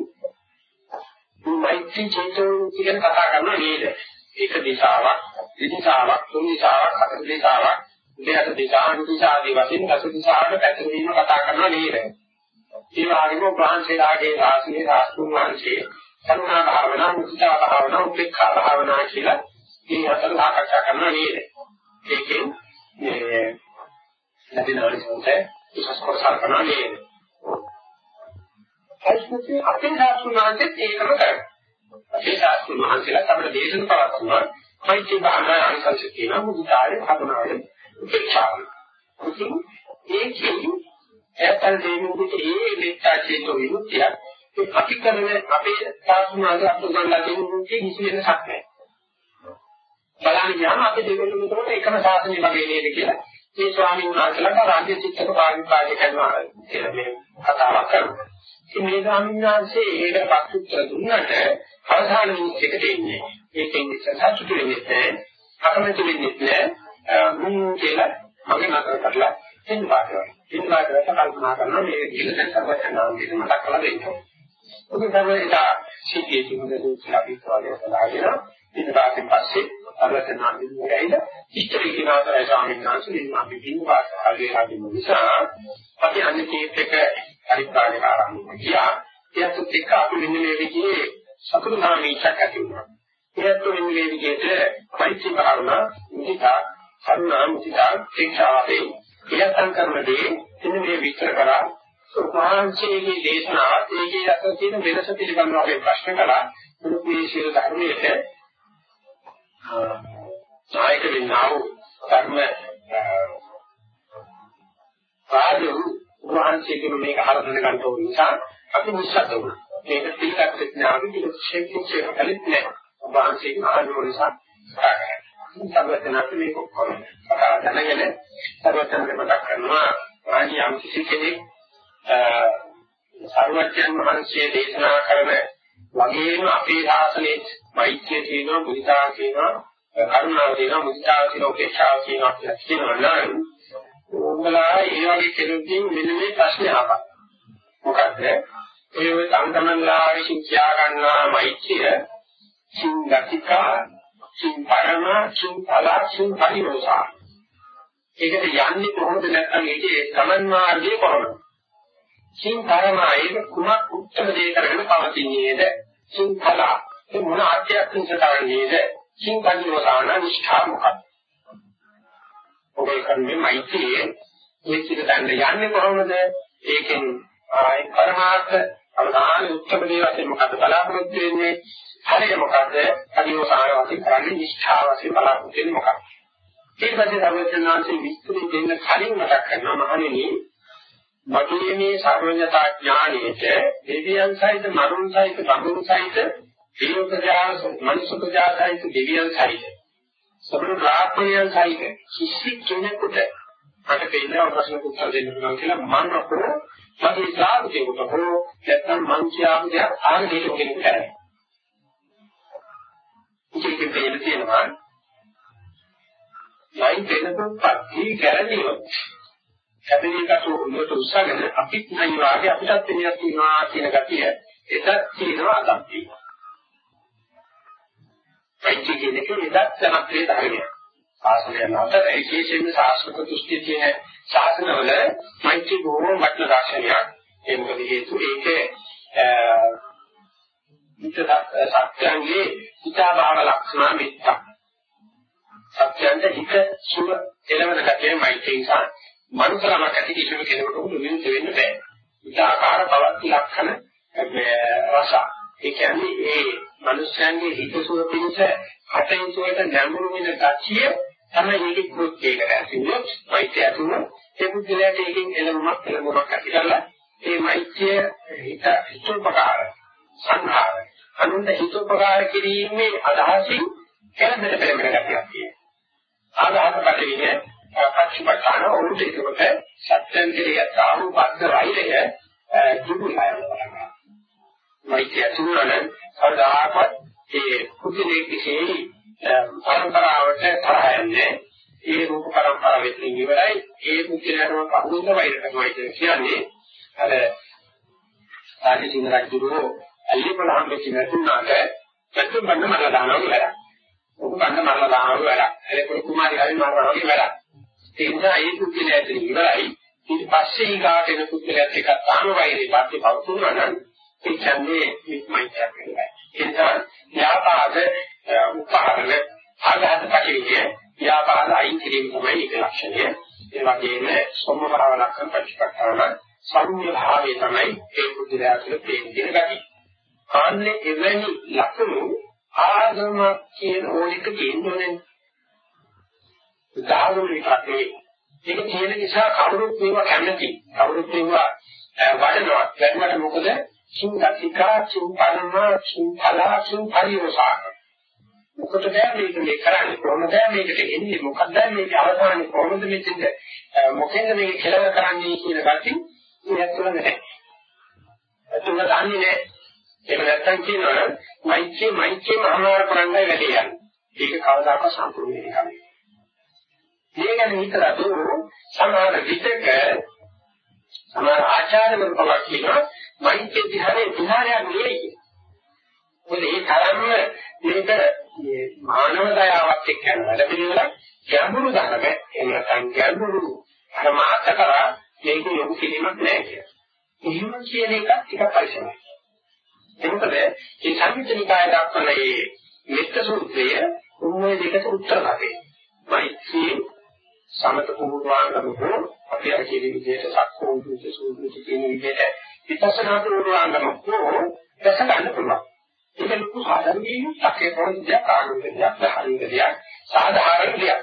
මෛත්‍රී චේතෝ කියන කතා කරනවා නේද? ඒක දිශාවක්, දිශාවක්, තුන් දිශාවක්, හතර දිශාවක්, දෙහත දිශා, අනු දිශා ආදී වශයෙන් දස දිශාවට පැතිරීම කතා කරනවා නේද? ඒ වගේම බ්‍රාහ්මණයලාගේ ශාස්ත්‍රීය ශාස්ත්‍රුන් වහන්සේ කරුණා භාවනා, මුදිතා භාවනා, උපේක්ඛා භාවනා කියලා මේ හතර සාකච්ඡා කරනවා නේද? ඒකෙන් මේ නැතිනවලිසොන්ට විශේෂ කොටසක් කරනවා නේද? ඒකත් අපේ සාස්ත්‍රඥාන්තෙත් ඒකම කරනවා. අපේ සාස්ත්‍රඥාන්සලා අපේ දේශන පවත්වනවා. මෛත්‍රී භාවනා අනිසංස කියන මුදිතාවේ භාවනාවේ උපේක්ෂාව. ඉතින් ඒකෙන් ඇත්තල් දෙවියන්ට ඒ මෙත්තා චේතෝ විමුක්තිය අපි කරන අපේ සාස්ත්‍රඥාන්ත අපුගන්ලා දෙන මුක්තිය කිසි වෙනසක් නැහැ. බලන්න යාම අපේ දෙවියන් මෙතන එකම සාසනය වගේ නේද කියලා මේ ස්වාමීන් වහන්සේලා රාජ්‍ය චිත්තක පාරිපාලනය කරනවා කියලා මේ කතාවක් කරනවා. ඉතින් මේ ස්වාමීන් වහන්සේ ඒකට පස්තුත්තර දුන්නට අවසාන මිනිස්සෙක දෙන්නේ. ඒකෙන් සතුටු වෙන්නේ නැහැ. අකමැති වෙන්නේ නැහැ. මුන් කියලා මගේ නතර කරලා එන්න පාඩනවා. එන්න පාඩවට කල්පනා කරනවා මේ කියලා දැන් සර්වඥාන් දෙක මතක් කරලා දෙන්න. ඔක තමයි ඒක සිද්ධියේ තිබුණ දේ අපි සවාලේ සදාගෙන ඊට පස්සේ අරසනාන් දෙන්නයිද ඉෂ්ට විකිනාතරයි ස්වාමීන් වහන්සේ මේ අපි පින්වාස කාලේ හදින නිසා අපි අනිත් එක පරිපාලක ආරම්භ කියා ඒත් එක්ක අපි මෙන්න මේ විදිහේ සතුරු නාමීචක් ඇති වුණා ඒත් මෙන්න මේ විදිහට පරිචි භාවනා මුදිතා කරුණා මුදිතා ශික්ෂාවේ ඉලක්කම් කරනදී මෙන්න මේ විස්තර කරා සෝපාංශයේ දේශනාවත් ඒකේ අතර තියෙන වෙනස පිළිබඳව අපි ප්‍රශ්න කළා මේ ශීල ධර්මයේ සායක වෙන්නා වූ ධර්ම ආදු වහන්සේගෙන් මේක හරදන ගන්න ඕන නිසා අපි නිශ්ශබ්ද වුණා. මේක පිළිගත් ප්‍රඥාවෙන් විශේෂයෙන් කලිත් නෑ. වහන්සේගේ ආදු නිසා සර්වඥාත් මේක කොහොම කතා දැනගෙන සර්වඥාත් මතක් කරනවා ආදී යම් කිසි කෙනෙක් සර්වඥයන් වහන්සේ දේශනා කරන වගේම අපේ ශාසනයේ මෛත්‍රිය තියෙනවා මුදිතා තියෙනවා කරුණාව තියෙනවා මුදිතා තියෙනවා උපේක්ෂාව තියෙනවා කියලා කියනවා නම් උඹලා ඒ වගේ කෙනෙක්ගෙන් මෙන්න මේ ප්‍රශ්නේ අහපන්. මොකද ඒ ඔය සම්තමන්ලා විසින් කියා ගන්නා මෛත්‍රිය සිංගතිකා සිංපරම සිංඵල සිංපරිවසා ඒකට යන්නේ කොහොමද නැත්නම් ඒකේ සමන් මාර්ගය කොහොමද? සිංපරම ඒක කුමක් උත්තර දෙය කරගෙන පවතින්නේද සිංඵල ඒ මොන ආධ්‍යාත්මික කාරණේද සිංපරිවසාන නිෂ්ඨා මොකක්ද? ඔබේ කර්මයේ මෛත්‍රියේ මේ සිත දන්න යන්නේ කොහොමද? ඒකෙන් ආයි පරමාර්ථ අවධානය උත්තර දේ වශයෙන් මොකද බලාපොරොත්තු වෙන්නේ? හරිය මොකද අදිවසාන වශයෙන් කරන්නේ නිෂ්ඨා වශයෙන් බලාපොරොත්තු වෙන්නේ මොකක්ද? ඊට පස්සේ සර්වඥාන්සේ විස්තර දෙන්න කලින් මතක් කරනවා මහණෙනි මගේ මේ සර්වඥතා ඥාණයට දෙවියන් සහිත මරුන් සහිත බඹුන් සහිත දේවපජා මනුෂ්‍යපජා සහිත දෙවියන් සහිත සබර බ්‍රාහ්මණයන් සහිත කිසි කෙනෙකුට මට පෙන්නව ප්‍රශ්න උත්තර දෙන්න පුළුවන් කියලා මම අපෝ මගේ ශ්‍රාවකයෙකුට හෝ නැත්නම් මං කියපු දෙයක් ආගෙන දෙන්න කෙනෙක් කරන්නේ. ඉතින් දෙන්න තියෙනවා ලයින් දෙන්නත් පත්‍රී කරණියොත් කැපිලිකට උඩට උස්සගෙන අපිත් නයි වාගේ අපිටත් දෙනියක් තියෙනවා කියන ගතිය එතත් තියෙනවා අදක් තියෙනවා. පංච කියන එක විදක්ෂණක් වේදාගෙන. ආශ්‍රය නැතර විශේෂයෙන්ම සාස්ත්‍රික දෘෂ්ටි තියෙන ශාසනවල මෛත්‍රී බොහෝම වටින දර්ශනයක්. ඒ මොකද හේතුව ඒකේ සත්‍යංගේ හිතාභාව ලක්ෂණ මෙත්ත. සත්‍යංග හිත සුව එළවෙන ගැටේ මෛත්‍රී නිසා මනුස්සලමක් ඇති කිසිම කෙනෙකුට උණු වෙන්න බෑ. විචාකාර බවක් ලක්ෂණ රස. ඒ කියන්නේ ඒ මනුස්සයන්ගේ හිතසුව පිණිස කටයුතු වලට නැඹුරු වෙන ගතිය තමයි මේකේ කෘත්‍යයකට ඇතුළත් මෛත්‍රිය ඇතුළත් ඒ පුද්ගලයාට ඒකෙන් එළවමක් එළවමක් ඇති කරලා ඒ මෛත්‍රිය හිත හිතෝපකාර සංඛාර අනුන්ට හිතෝපකාර කිරීමේ අදහසින් කෙලෙදට පෙරමෙන ගතියක් තියෙනවා. ආදාහක පැතිරිනේ පච්චපටාන උන්ට ඒකට සත්‍යං කෙරෙහි ආවු බද්ධ වෛරය දුරුලයි. මෛත්‍රිය තුනන සදාකත් ඒ කුජලයේ කිසි පරම්පරාවට තරහන්නේ ඒ රූප පරම්පරාවෙත් ඉවරයි ඒ කුජලයන්ව කවුරුද වෛර කරනවා කියන්නේ අර ආදිසිංහ රජුරෝ අල්ලිපලහම් වෙච්ච නැතුණාට සත්‍ය බන්න මරලා දානවා කියලා. උක බන්න මරලා දානවා කියලා. ඒක කුමාරි හරි මරනවා කියලා. ඒ නිසා ඒ කුජලයට ඉවරයි ඊට පස්සේ ඊගාට එන කුජලයට එකක් තාම වෛරේ පස්සේ පවතුනා නම් ඒ කියන්නේ මිත්මයිත්‍යක් වෙනවා. නිසා ව්‍යාපාද උපාදන ආඝාත පරිවිය ව්‍යාපාද අයින් කිරීම තමයි ඒක ලක්ෂණය. ඒ වගේම සොම්ම භාව ලක්ෂණ ප්‍රතිපක්ෂවල සම්මිය භාවය තමයි ඒ බුද්ධයා තුළ තේින ගතිය. ආන්නේ එවැනි ලක්ෂණ ආගම කියන ඕනික තියෙන්නේ උදාහරණ විතරේ ඒක තියෙන නිසා කවුරුත් මේවා කැමති. කවුරුත් මේවා වඩනවා. දැනුමට මොකද? සිංහතිකා සිංහලම සිංහලා සිංහලියෝසා මොකටද මේක මේ කරන්නේ? කොහොමද මේකට එන්නේ? මොකක්ද මේක අවසානයේ කොහොමද මෙතෙන්ද මොකෙන්ද මේක කෙලව කරන්නේ කියන ගැටි මේ ඇතුළ නැහැ. ඇතුළ දන්නේ නැහැ. එහෙම නැත්නම් කියනවා මෛත්‍රී මෛත්‍රී මහාමාර කරන්නයි වැඩි යන්නේ ඒක කවදාකවත් සම්පූර්ණ වෙන්නේ නැහැ මේ ගැන හිතලා සමහර විටක සමහර ආචාර්යවරු පවක් කියනවා මෛත්‍රී ධ්‍යානයේ ධ්‍යානයක් නෙවෙයි. මොකද ඒ තරම්ම මේක මේ මානව දයාවත් එක්ක යන වැඩ පිළිවෙලක් ගැඹුරු ධර්ම එහෙම නැත්නම් ගැඹුරු ප්‍රමාත කරා මේක යොමු කිරීමක් නෑ කියලා. එහෙම කියන එක ටිකක් පරිස්සමයි. එතකොට මේ සංයුත්නිකාය දක්වන මේ මෙත්ත සූත්‍රය උන්වයි දෙකට උත්තර දෙන්නේ. මෛත්‍රී සමත පූර්වාංගම හෝ අපි අර කියන විදිහට සක්කෝ උද්දේශ සූත්‍රයේ කියන විදිහට විපස්සනා පූර්වාංගම හෝ දැස ගන්න පුළුවන්. ඒක ලොකු සාධාරණයක් සක්කේ පොරොන්දියක් ආගමිකයක් ධාර්මිකයක් සාධාරණ දෙයක්.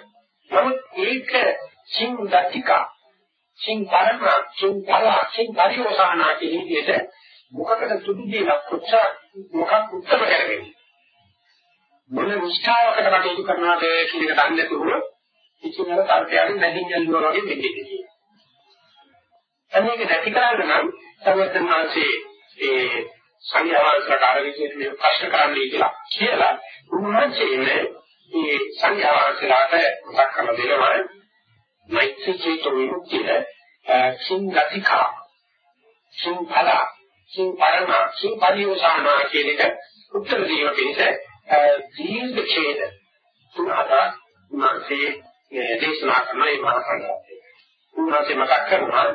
නමුත් ඒක සිංගතිකා සිංපරම සිංපල සිංපරිෝසానా කියන විදිහට මොකකට තුඩු දීලා කොච්චර මොකක් උත්තර කරගෙන මොන නිෂ්ඨාවකට කටයුතු කරනවද කියන එක දන්නේ නැතුව කිසිම තර්කයක් නැදින් යනවා වගේ මෙතෙන්නේ. අනේක නැති කරන්න නම් සර්වඥාන්සේ ඒ සංඝයාංශකට අර විදිහට මේ ප්‍රශ්න කරන්නයි කියලා කියලා උන්වහන්සේ මේ සංඝයාංශලාට මතක් කරලා දෙනවා මෛත්‍රී චේතෝ විමුක්තිය සිංගතිකා සිංඵල සිංපරම සිංපරියෝසානා කියන එක උත්තර දීම පිණිස දීර්ඝ ඡේද තුන හතරක් මාසේ දේශනා කරන මේ මහා සංඝරත්නය. උන්වහන්සේ මතක් කරනවා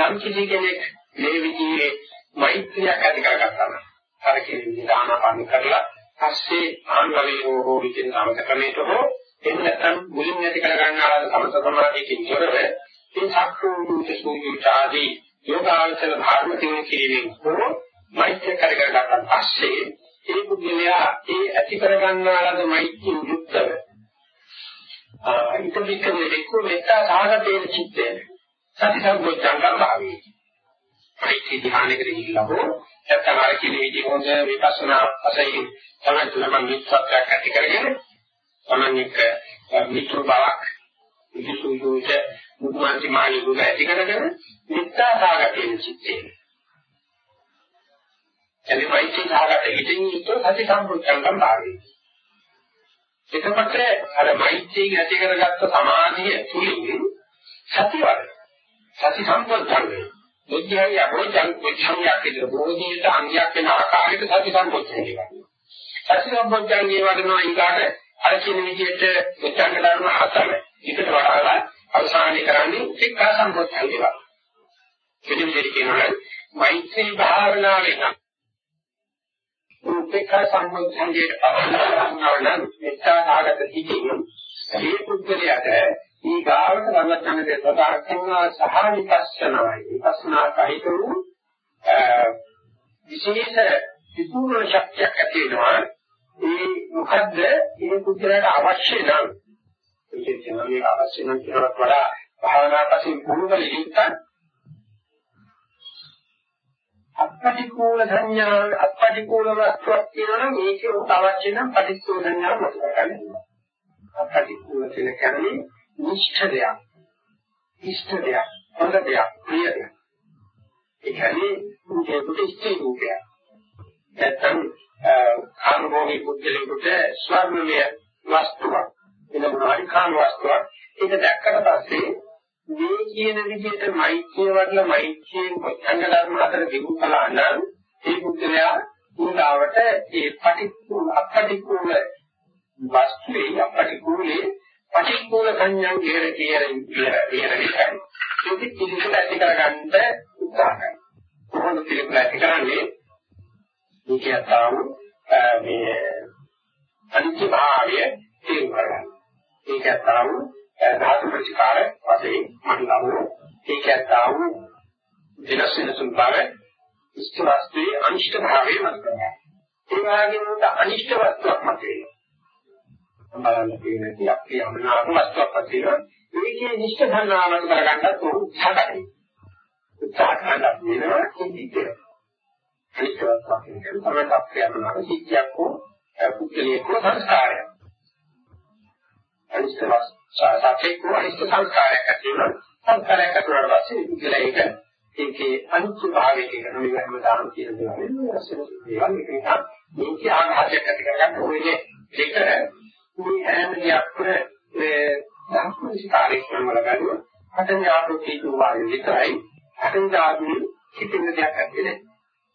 යම් කිසි කෙනෙක් මේ විදිහේ මෛත්‍රියක් ඇති කරගත්තා නම් අර කියන විදිහට ආනාපාන කරලා පස්සේ ආංගවේෝ හෝ විදින සමතකමේට හෝ එහෙම නැත්නම් මුලින් ඇති කරගන්න ආකාර සමත සමාධියකින් තොරව මේ සක්කෝවිත සූයුචාදී යෝගාචර ධර්ම දිනු කිරීමෙන් හෝ මෛත්‍රිය කරගත්තා පස්සේ ඒ පුද්ගලයා ඒ ඇති කරගන්නා ලද මෛත්‍රිය යුක්තව ඉතිවිකේ එක්ක මෙත්තා සාගතේ චිත්තේ සති සම්බොච්චංගම් භාවී ප්‍රති ධානයකට ගිහිල්ලා හෝ නැත්නම් අර කියන විදිහ හොඳ විපස්සනා වශයෙන් තමයි තුලම මිත්‍යාවක් ඇති කරගෙන තමන්නික මිත්‍ර බවක් විසුයුජ මුතුන්ති මාළි ගුණ ඇති කරගෙන මෙත්තා සාගතේ චිත්තේ එනි වයිචි සාගතේ ඉතින් යුක්ත සති සම්බොච්චංගම් භාවී එතකොට අර මෛත්‍රියෙන් ඇති කරගත්ත සමාධිය තුලින් සතිවල සති සම්පෝධන්නේ බුද්ධියයි අභෝධයන් බුද්ධියක් කියන බෝධියට අංගයක් වෙන ආකාරයකට සති සම්පෝධනය කරනවා. සති සම්පෝධනයේ වඩනවා ඊගාට අර කියන විදිහට උච්චංග ධර්ම හතම එකට වඩාලා අවසානයේ කරන්නේ සික්ඛා සම්පෝධනය වේවා පිටින් කියනවා මෛත්‍රී භාවනාවෙන් උපේක්ෂා සම්බන්ධයෙන් අවබෝධ මෙත්තානාගත හිතින් මේ පුද්ගලයාට ඊ ගාවට රමතනගේ සදාකන්නා සහ විපස්සනායි. විපස්සනා කහිතරු විශේෂ විපූර්ණ ශක්තියක් ඇති වෙනවා. ඒ මොකද්ද? මේ පුද්ගලයාට අවශ්‍ය නම් විශේෂයෙන්ම මේක අවශ්‍ය නම් කියනකට වඩා භාවනා පසින් පුරුදු වෙලින්කන් අපටිකූල සංඥා අපටිකූල වස්තුවක් කියනවනම් මේකේ උත් අවශ්‍ය නම් පටිච්චෝල සංඥා මතක ගන්න. අපටිකූල කියන්නේ නිෂ්ඨ දෙයක්. ඉෂ්ඨ දෙයක්, හොඳ දෙයක්, ප්‍රිය දෙයක්. ඒ කියන්නේ මේකට ඉස්තේ රූපය. නැත්නම් කාමෝහි පුද්ගලෙකුට ස්වර්ණමය වස්තුවක්. එන මොනවාරි කාම වස්තුවක්. ඒක දැක්කට පස්සේ මේ කියන විදිහට මෛත්‍රිය වඩලා මෛත්‍රියෙන් පොච්චංග ධර්ම අතර දිගු කළා නම් ඒ පුද්ගලයා උදාවට ඒ පටික්කුල අපටික්කුල වස්තුවේ අපටික්කුලේ පටික්කුල සංඥා කියන කියන කියන විදිහයි. ඒක පිළිසල ඇති කරගන්න උත්සාහ කරනවා. කොහොමද පිළිසල ඇති කරන්නේ? මේකේ අතාව මේ අනිත්‍ය භාවය තේරුම් ගන්න. ඒකත් තාම ධාතු ප්‍රතිකාර වශයෙන් මනලවෝ ඒකත් තාම වෙනස් වෙන සුභාව ඉෂ්ට වස්තුවේ අනිෂ්ට භාවය මතකයි. ඒ වගේම උන්ට අනිෂ්ට වස්තුවක් මතේ. බලන්න තියෙන්නේ අපි යමනාප වස්තුවක් මතේ. ඒකේ නිෂ්ඨ ධර්මාවන් කරගන්නත් උත්සාහ කරයි. උත්සාහ කරලා වෙනවා කිසිදේ. අනිෂ්ට වස්තුවක් කියන්නේ තමයි අපේ යමනාප සිද්ධියක් හෝ පුද්ගලයෙක් හෝ සංස්කාරයක්. අනිෂ්ට වස්තුවක් අනිෂ්ට සංස්කාරයක් ඇති වෙනවා. සංස්කාරයක් ඇති වුණාට පස්සේ පුද්ගලයෙක් ඒකේ අනිත්‍ය භාවය කියන මේ හැමදාම කියන දේවල් දේවල් මේක මේක ආඝාතයක් ඇති කරගන්න ඕනේ දෙක මේ හැම දෙයක්ම මේ ධර්මසිකාරයේ වල ගන්නවා හතෙන් ආපෝති දුවාරි විතරයි හතෙන් ආදී හිතෙන දෙයක් ඇත්තේ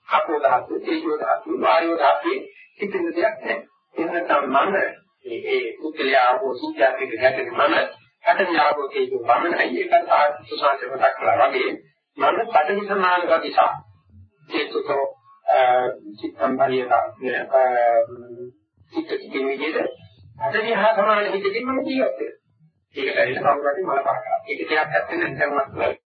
අපෝ ධාතු තේජෝ ධාතු වායෝ ධාතු හිතෙන දෙයක් නැහැ එහෙනම් මම මේ ඒ කුක්ලියා ආපෝ සීජාතික ගැටෙන මම හතෙන් ආපෝති දුවාරි මමයි ඒකට ආත්ම සාධක කළා වගේ මම පඩවි සමාන ගතිසා චේතෝ චිත්තම්බරියක චිත්ත කියන විදිහට අතරිහා සමාන හිතකින් මම ජීවත් වෙනවා. ඒකට ඇවිල්ලා කවුරුහරි මල පහ කරා. ඒක දෙයක් ඇත්තේ නැත්නම්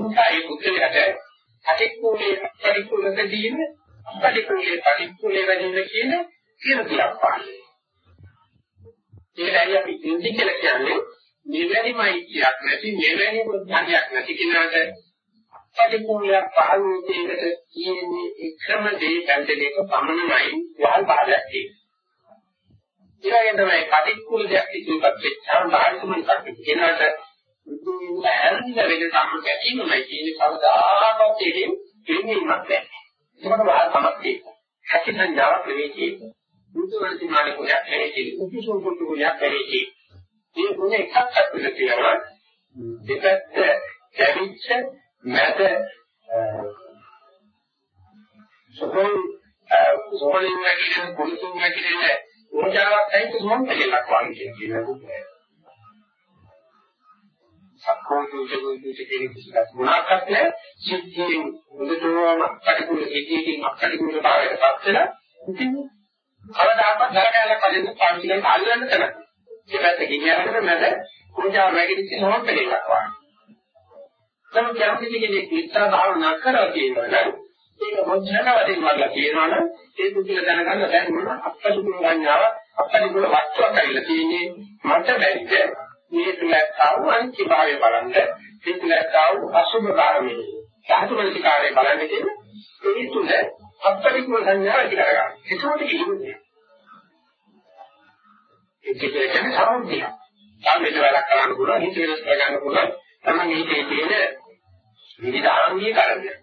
මත් ඉන්සයි පුද්ගලයාට අටික්කුලේ පරිකුලකදීන පරිකුලේ පරිකුලේ වැඩින්න කියන කියන දෙයක් පාන්නේ. ඒකයි අපි ඉන්දි කියලා කියන්නේ මෙවැනිමයි කියක් නැති මෙවැනි ප්‍රඥාවක් නැති කෙනාට පරිපූර්ණයක් පහළ වෙන්නේකට කියන්නේ එකම දේ පැන්දලයක පමණයි වහල් පාඩයක් තියෙන්නේ. ඊළඟට තමයි පටික්කුල දෙයක් ඉදිරිපත් වෙච්චාම බාහිරතුමන් කට්ටිය කෙනාට ඇරෙන්න වෙන සම්පූර්ණ ගැටීමයි කියන්නේ කවදාකවත් එහෙම වෙන්නේ නැහැ. ඒකට වහල් තමයි තියෙන්නේ. හැකි සංඥාවක් නෙවෙයි කියන්නේ. බුදුරජාණන් වහන්සේ කොහොමද කියන්නේ උපසෝම කොට කොහොමද කියන්නේ මේ ගුණ එකක් අපිට කියනවා දෙපැත්ත කැවිච්ච මැද සෝල් සෝලින් නැගිටින කුලින් නැගිටින උර්ජාවක් ඇයිද මොන් දෙයක් වගේ සක්කෝචෝ දුචකේ කිසිකක් මොනක්වත් නැහැ සිද්ධියෙන් මුදතෝම කටකුල සිද්ධියකින් අකටකුලතාවයට පත් වෙන ඉතින් කවදාකවත් නරකයක් කලින් පන්සිලෙන් අල්ලන්න තරක් ඒ පැත්ත ගියනකොට මම කුජා වැගිරිච්ච මොහොත එකක් වань තමයි යම් කෙනෙක් විතර භාවනා කරලා තියෙනවනම් ඒක මොඥනවලින් වල්ලා කියනවනම් ඒ දුක දැනගන්න දැන් මොන අපසුකුල ගන්නවා අපසුකුල වස්තුවක් ඇවිල්ලා තියෙන්නේ මට බැරිද මේ තුලතාව අන්තිභාවය බලන්න මේ තුලතාව අසුභ භාවයේ සාධුමනිකාරය බලන්න කියන ඒ තුල අපරිපූර්ණ සංඥා ඇති කරගන්න. ඒකෝට කියන්නේ. ඒක කියන්නේ සමුදිය. සාමෙද වැඩක් කරන්න පුළුවන්, හිත වෙනස් කරගන්න පුළුවන්. තමයි මේකේ තියෙන විවිධාංගීය කරන්නේ.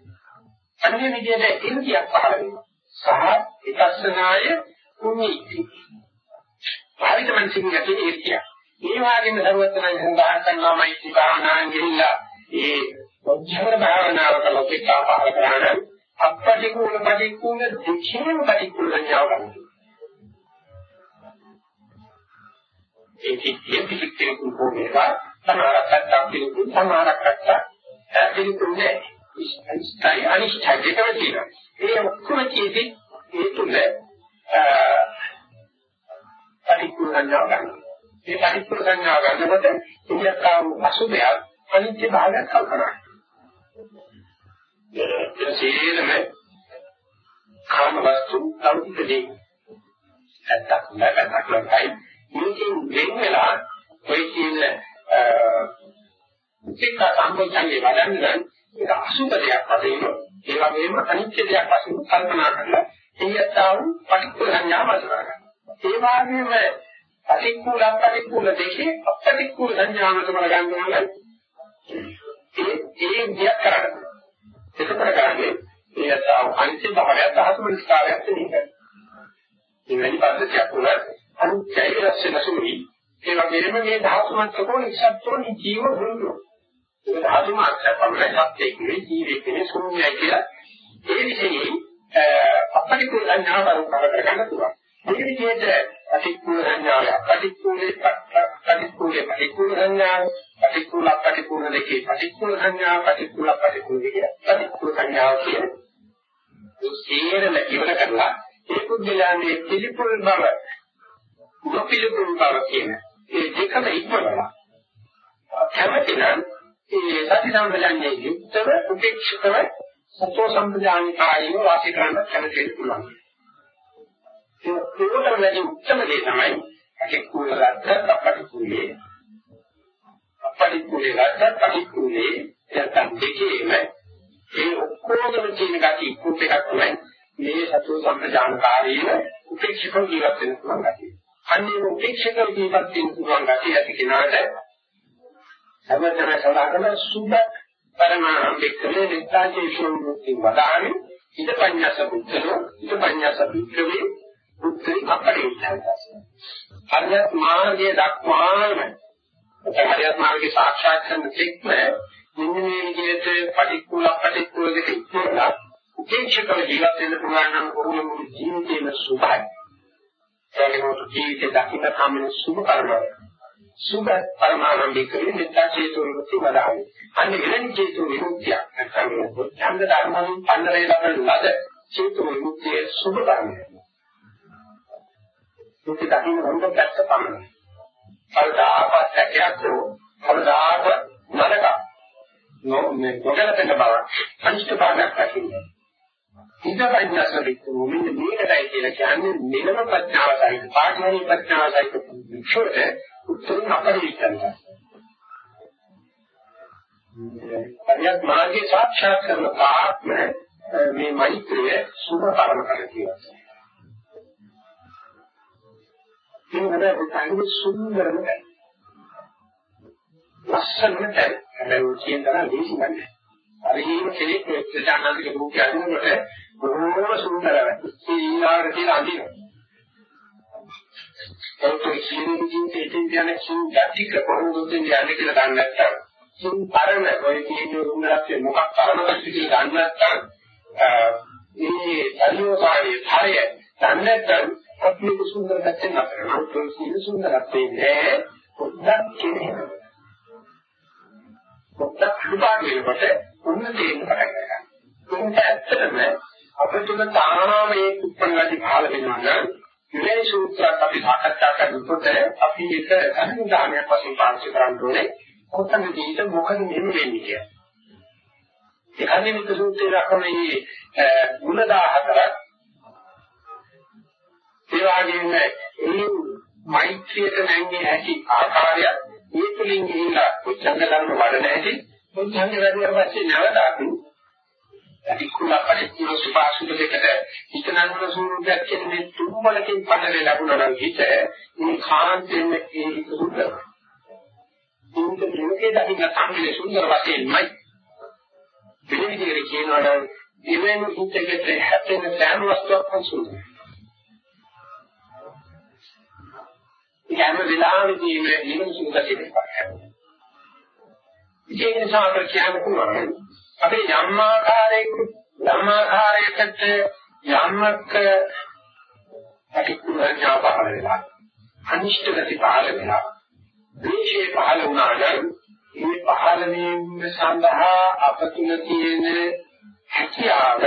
අන්නේ විදිහට ඉන්දියක් පහළ වෙනවා. සහ විපස්සනාය කුණීති. භාවිතමන් සිංහකේ ඉන්දිය. මේ වගේම දරුවත්තරන් සඳහන් කරනවාමයි භාවනාන් ගිහිල්ලා ඒ වජ්ජර භාවනාව කළොත් ඒක පහළ කරගන්න අපටිකූල පටිකූල දෙකේම පටිකූල සංඥාව ගන්නවා. ඒ කිසිය පිටිකේ කුපෝමේවා සමාරක්ෂක් පිළිකුල් සමාරක්ෂක් පිළිකුල්නේ ඉස්තයි අනිෂ්ඨයි දෙකම තියෙනවා. ඒ ඔක්කොම තියෙදි ඒ තුල පටිකූල සංඥාව ගන්නවා. ඒ පටිකූල සංඥාව ගන්නකොට ඉතියක් ආව අසුභයක් අනිත්‍ය භාගයක් කල්පනා සියලුම කාම වස්තු ලෞකික දේ. ඇත්තක් නෑ පැත්තක් ලංකයි. මේකෙන් වෙන වෙලා ඔය කියන චිත්ත සම්පෝෂණය වඩන්න ඒක අසුබ දෙයක් වශයෙන් ඒ වගේම අනිත්‍ය දෙයක් වශයෙන් කල්පනා කරලා එයතාව පටිච්ච සංඥාව අසුරගන්න. ඒ වගේම පටිච්චුල අපටිච්චුල දෙකේ අපටිච්චුල සංඥාව අසුර ගන්නවා නම් ඒ ඒ දෙයක් කරන්නේ එතකොට ගන්නේ මේ අනිත්‍ය භාවයත් අහසමනිස්කාරයත් නෙමෙයි. මේ වැඩි පද්ධතියක් උනත් අනිත්‍යයි රැස්වෙන සුළුයි. ඒ වගේම මේ ධාතුමත්කෝ නිසත්තුන් ජීව දුන්නු. ඒ ධාතුමත්ක පමණ සත්‍යයේ නෙවෙයි ජීවිතේ ශූන්‍යයි කියලා ඒ විශේෂයි අපටිකුල ඥානවරු කර කරගන්න පුළුවන්. මේ විදිහට අටිකුල ඥානය, අටිකුලේ අටිකුලේ අටිකුල ඥාන, පටික්කුල පටික්කුල දෙකේ පටික්කුල සංඥා පටික්කුල පටික්කුල දෙකේ පටික්කුල සංඥාව කියන්නේ. සීරම ඉවර කරලා ඒ පුද්ගලයන්ගේ පිළිපොල් බව නොපිළිපොල් බව කියන ඒ දෙකම ඉක්මවලා කැමතිනම් ඒ සති සම්පජාන්නේ යුක්තව උපේක්ෂිතව සතෝ සම්පජානිකාරීව වාසය කරන්න කැමති වෙන්න පුළුවන්. ඒ කොහොමද වැඩි උත්තම දේ තමයි පටික්කුල රද්ද අපටික්කුලේ අපටික්කුලේ රද්ද අපටික්කුලේ යත්තම් දෙකේම ඒ ඔක්කොගම කියන ගැටි කුත් එකක් තමයි මේ සතෝ සම්පජානකාරීව උපේක්ෂක ජීවත් වෙන්න පුළුවන් ගැටි. අන්නේ උපේක්ෂක ජීවත් වෙන්න පුළුවන් ගැටි ඇති කෙනාට සමතන සලකන සුබ පරමාර්ථිකේ නිත්‍යජීවන මුක්ති වදාහි ඉද පඤ්ඤස බුද්ධෝ ඉද පඤ්ඤස බුද්ධවේ බුද්ධි අපරිච්ඡේදස. හරියත් මාර්ගයේ දක්වාම හරියත් මාර්ගයේ සාක්ෂාත් කරන තෙක්ම මෙන්න මේ විදිහට පටික්කුල පටික්කුල දෙක ඉක්මනලා උපේක්ෂකව ජීවත් වෙන්න පුළුවන් නම් කොහොමද ජීවිතේම සුභයි. ඒකනොත් ජීවිතේ දකින්න කමින සුභ කර්මය. සුභ පරමානන්දිකේ මෙත්තා චේතෝ විමුක්ති වදායි. අන්නේ වෙන චේතෝ විමුක්තිය නැත්නම් ඡන්ද ධර්මයන් පන්නරේ ලබන ලද චේතෝ විමුක්තිය සුභ කර්මය. මේක දකින්න හොඳ පැත්ත පමණයි. කවදාකවත් හැකියාවක් කවදාකවත් නරකක් මේ නොගැලපෙන බව අනිෂ්ට භාගයක් දකින්නේ. ඉදපඤ්ඤාසලිතු මෙන්න මේකටයි කියලා කියන්නේ නිලම ප්‍රඥාව සහිත පාඨමණී ප්‍රඥාව සහිත වික්ෂෝත උත්තරින් අපරිවිතන. පරියත් මාර්ගයේ සාක්ෂාත් කරන ආත්ම මේ මෛත්‍රිය සුභ පරම කර කියනවා. ඒකට තමයි සුන්දරම ලස්සනම තැන. හැබැයි ඔය කියන තරම් ලේසි නෑ. හරිම කෙනෙක් ප්‍රජානාතික රූපය අඳිනකොට බොහොම සුන්දරයි. ඒ ඊළඟට කියලා අඳිනවා. ඒකේ ජීවිතයේ තියෙන යන සුන් ගැටික කොහොමද යන්නේ කියලා දන්නේ නැත්නම් සුන් පරම ඔය කියන සුන්දරත්වය මොකක් පරමද කියලා දන්නේ නැත්නම් මේ පරිවෝසාරයේ ධාරය දන්නේ නැත්නම් අපේ සුන්දර පැත්තෙන් අපේ සුන්දර සුන්දරත්වයේ නෑ පොඩ්ඩක් කියන්නේ පොඩ්ඩක් විපාක වෙනකොට උන්න තේන්න පටන් ගන්නවා. ඒක ඇත්තටම අපිටුන තාම මේ උත්පන්නදී පහළ වෙනවා නම් මේ සූත්‍රات අපි සාකච්ඡා කරනකොට අපි ඒක අනුදානයක් වශයෙන් පාවිච්චි කරන්න ඕනේ. කොතනද ජීවිත මොකද මෙහෙම වෙන්නේ කියලා. ඒ කන්නේ සූත්‍රයේ රකමේ ගුණ 14ක් ඒ වගේම ඒ මෛත්‍රියට නැංගේ ඇති ආකාරයක් ඒ තුලින් ගිහිල්ලා උච්චංග ධර්ම වඩන ඇති උච්චංග වැඩුවා පස්සේ නැවත අපි අතිකුල පරිපූර්ණ සුභාසුභ දෙකට හිතනන්තර ස්වරූපයක් කියන්නේ තුම්බලකින් පදලේ ලැබුණා නම් හිත මේ කාන්තෙන් ඒ හිත සුන්දර. මේක මොකේ දකින්න සම්මිලේ සුන්දර වශයෙන්මයි. වෙන විදිහට කියනවා නම් ඉවෙන් හිතකට හැපෙන සෑම වස්තුවක්ම සුන්දරයි. හැම වෙලාවෙදීම නිවන සුන්දරකේ පාඩම. ඒ නිසා අපිට කියන්න පුළුවන් අපි යම් ආකාරයක යම් ආකාරයකට යම්ක අතිකුණා පහළ වෙලා අනිෂ්ට ගති පහළ වෙලා දේශේ පහළ වුණා නම් මේ පහළ වීම සඳහා අප තුල තියෙන හැකියාව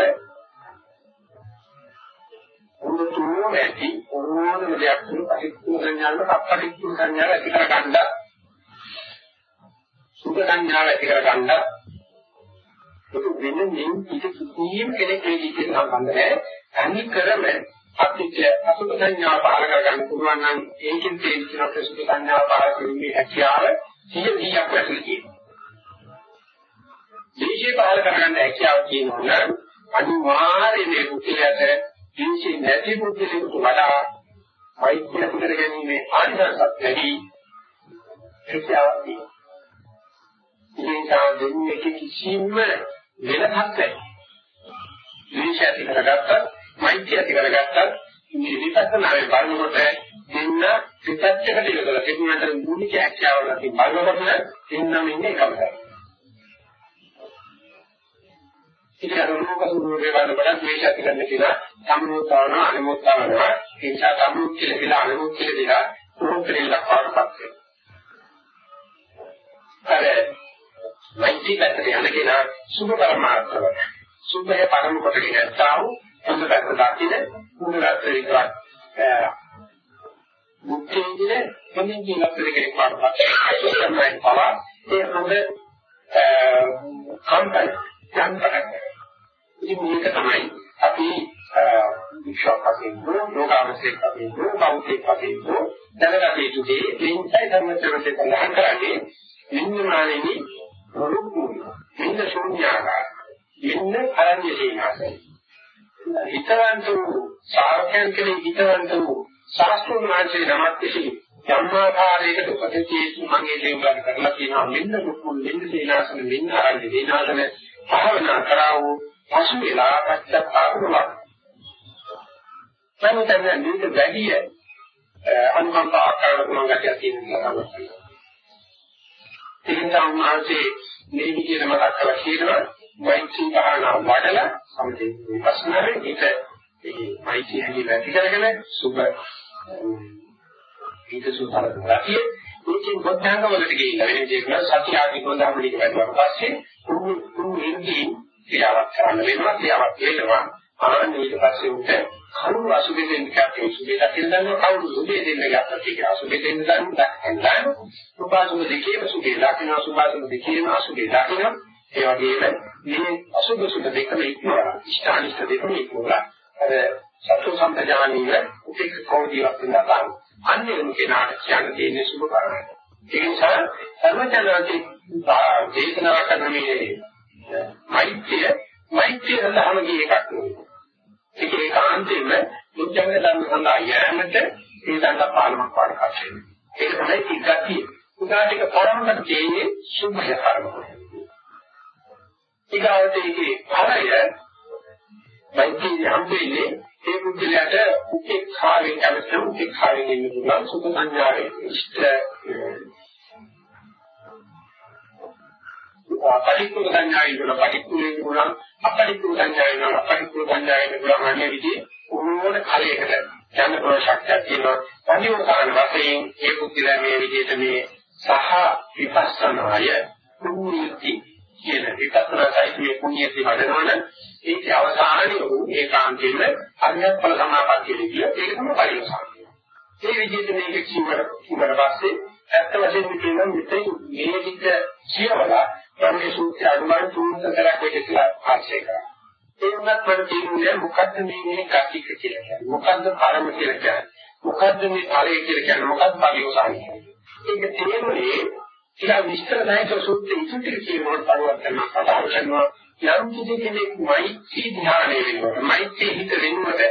උතුම් ඇති ඕනම දෙයක් තුළ පටිච්ච සංඥාවක අපටිච්ච සංඥාව ඇති කර ගන්න සුඛ සංඥාව ඇති කර ගන්න ඒක වෙනමින් පිට කිසිම කෙනෙක් මේ ජීවිතේ සම්බන්ධ නැහැ. අනි කරම අපිට අසුඛ සංඥාව පහල කර ගන්න පුළුවන් නම් ඒකෙන් තේරෙන සුඛ සංඥාව පහල කිරීමේ හැකියාව 100 100ක් ඇතුළේ තියෙනවා. දේශේ පහල කරගන්න හැකියාව කියනවා නම් අනිවාර්යයෙන් මේ රුචියට කිසි නැති පුද්ගලෙකුට වඩා වෛද්‍ය කර ගැනීමේ ආනිසංසත් වැඩි හැකියාවක් තියෙනවා. ඉතින් සාමාන්‍යයෙන් කිසිම වෙනසක් නැහැ. ද්වේෂය ඇති කරගත්තත්, මෛත්‍රිය ඇති කරගත්තත් මේ විපස්සනාවේ බලනකොට දෙන්න පිටච්චකට ඉවරලා තිබුණාට මූලික හැකියාවල තියෙන බලනකොට දෙන්නම ඉන්නේ එකමයි. ඉතින් අර රෝග සුරේ වල වඩා ද්වේෂ ඇති කරන්න කියලා සම්මෝතාවන අනුමෝතාවන ඒ නිසා සම්මුත් කියලා කියලා අනුමුත් කියලා කියලා රෝග කියලා පාඩපත් අර මෛත්‍රී පැත්තට යන කෙනා සුභ පරමාර්ථව සුභය පරම කොටගෙන නැත්තා වූ හොඳ පැත්ත දකින්න මුලට විතරක් මුක්තියේදී මොනින් ජීවත් වෙන කෙනෙක් වඩපත් තමයි පවා ඒ හොඳ කම්පන යන්ත්‍රයක්. ඉතින් මේක තමයි අපි විශ්වාසයෙන් දෝ යෝගාවසේ කපේ දෝ බෞද්ධේ කපේ දෝ දැනගත යුතු දේ මේකයි ධර්මචර්යයෙන් සඳහන් කරන්නේ විඤ්ඤාණයෙනි රූපුයි මෙන්න ශූන්‍යාකාර. මෙන්න අරණ්‍ය සීනාසයි. හිතවන්තු සාර්ථකයන් කෙනෙක් හිතවන්තු ශාස්ත්‍රීය මානසික නමක් විසින් යම්මාකාරයකට ප්‍රතිචේතු මගේ දේවල් කරලා තියෙනවා. මෙන්න කුකුල් මෙන්න සීනාසන මෙන්න අරණ්‍ය සීනාසන භාවනා කරාවෝ පසු වෙලා පච්චත්තාපුවක් නමුත් දැන් මේක වැඩි අනුකම්පා කරන පුළුවන් ගැටියක් තියෙනවා තමයි. ඒකෙන් තමයි මේ විදිහට මතක් කරලා කියනවා මෛත්‍රී භාවනා වඩලා සමතේ විපස්සනාවේ ඊට ඒ මෛත්‍රී හැටි වැඩි කරගෙන සුබ ඊට සුතර ගතිය ඒකෙන් බොද්ධංග වලට ගිහිල්ලා වෙන දෙයක් නෑ සත්‍ය ආදී කොන්දහම ටික වැඩුවාට පස්සේ උන් උන් එන්නේ ක්‍රියාවක් කරන්න වෙනවා. ක්‍රියාවක් වෙනවා. ආන්න ඊට පස්සේ උන්ට කරුණ අසුබේ දෙන්න කැපේ සුබේ දකින්න දන්නවා කවුරු සුබේ දෙන්න ගත්තත් ඒක අසුබේ දෙන්න දන්න දක්ෙන් සුභාසුම දෙකේම සුබේ දකින්න සුභාසුම දෙකේම අසුබේ දකින්න. ඒ වගේම මේ අසුබ සුබ දෙකම ඉක්මවලා ඉෂ්ඨානිෂ්ඨ දෙකම ඉක්මවලා අර සතු සම්පජානීය උපේක කෝදියක් වෙනවා අන්නේ කෙනාට කියන්න තියෙන්නේ සුබ කරන්නේ ඒ නිසා සර්වඥාන්සේ දේශනා කරන මේ මෛත්‍රිය මෛත්‍රිය සඳහාම ගිය එකක් නෙවෙයි ඒක ඒකාන්තයෙන්ම මුචංග ධර්ම සඳහා යෑමට ඒ දඬ පාලමක් පාඩකක් වෙනවා. ඒක තමයි ඉගතිය. උදාටික පරමකට තියෙන්නේ සුභය කර්ම. ඊගාවට ඒකේ ඵලය මෛත්‍රී හම්බෙන්නේ ඒ බුද්ධලයට උපේක්ෂාවෙන් කැමති උපේක්ෂාවෙන් ඉන්න පුළුවන් සුඛ සංඥාවේ ඉෂ්ට පටික්කුල සංඥාවෙන් වල පටික්කුලේ ගුණ අපටික්කුල සංඥාවෙන් වල අපටික්කුල සංඥාවෙන් ගුණ අනේ විදිහේ ඕන කලයකට යන ප්‍රශක්තියක් තියෙනවා. පරිවර්තන වශයෙන් ඒ බුද්ධිලා මේ විදිහට මේ සහ විපස්සනාය කුණීති කියන විපස්සනා සාහිත්‍යයේ කුණීති වඩනවන ඒක අවසානයේ වූ ඒකාන්තයෙන්ම අරියත් ඵල සමාපත්තියේදී ඒක තමයි පරිවර්තනය. ඒ විදිහට මේක කිව්වට කිව්වට පස්සේ ඇත්ත වශයෙන්ම කියනවා මෙතන මේ විදිහ කියවලා ධර්මයේ සූත්‍රය අනුමාන තුන්තරක් වෙක කියලා ආශ්‍රය කරා. ඒ වුණත් මම කියන්නේ මොකද්ද මේ මේ කටික කියලා කියන්නේ. මොකද්ද පරම කියලා කියන්නේ. මොකද්ද මේ ඵලය කියලා කියන්නේ. මොකද්ද පරිවසාරය කියන්නේ. ඒක තේරුනේ කියලා විස්තර නැහැ සූත්‍රය ඉතිරි කියනකොට පරිවර්තන කතා කරනවා. යම් කිසි කෙනෙක් මෛත්‍රී ධ්‍යානයේ වෙනකොට මෛත්‍රී හිත වෙනකොට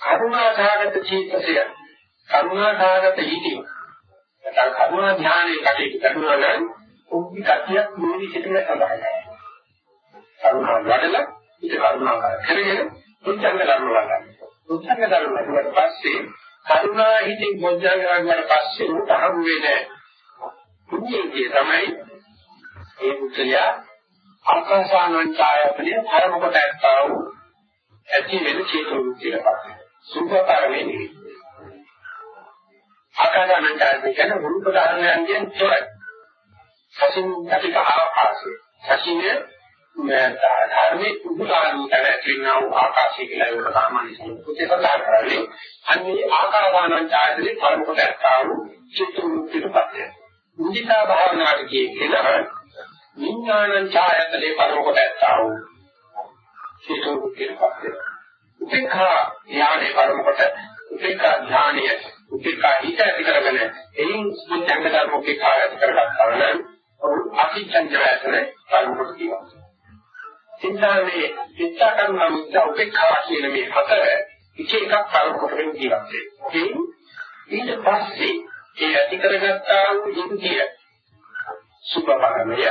කරුණාසහගත චේතසය කරුණාසහගත හිතේ නැත්නම් කරුණා ධ්‍යානයේ කටයුතු කරනවා නම් උන්දි කතියක් මේ විදිහටම සඳහන් කරුණා වඩලා ඊට කරුණා කරගෙන උච්චංග ධර්ම වලට උච්චංග ධර්ම වලට පස්සේ කරුණා හිතින් මොඥාංග වලට පස්සේ උට හම් වෙන්නේ පුණ්‍යයේ තමයි ඒ පුත්‍රයා ආකාසානං ඡායතනිය ධර්ම කොට ඇත්තා වූ ඇති වෙන චේතෝ විචිරපත් සුභතරමේ නෙවෙයි. ආකාසානං ඡායතනිය කියන්නේ රූප ධර්මයන්ගෙන් තොරයි. සසින් කටික ආකාශය. සසිනේ ධර්මයේ උදාහරණ කරලා වූ ආකාශය කියලා ඒක සාමාන්‍ය සංස්කෘතිය සඳහන් කරන්නේ. අන්නේ ආකාරානං ඡායතනේ පරම කොට ඇත්තා වූ චිත්තුප්පිතපත්ය. මුදිතා භාවනාවට කියනවා විඥානං ඡායතනේ පරම කොට ඇත්තා වූ චිත්තුප්පිතපත්ය. උපේක්ඛා ඥානේ පරම කොට උපේක්ඛා ඥානය උපේක්ඛා හිත ඇති කරගෙන එයින් මුචංග ධර්ම උපේක්ඛා ඇති කරගත්තා නම් අතිචංචලයතන කර්මකොට කියනවා. සිතාවේ චිත්තකර්ම මුද්ද උපේක්ෂා කියන මේ හතර එක එකක් කර්මකොටෙන් ජීවත් වෙනවා. ඊට පස්සේ ඒ ඇති කරගත්තා වූ ඉන්දිය සුභපරමය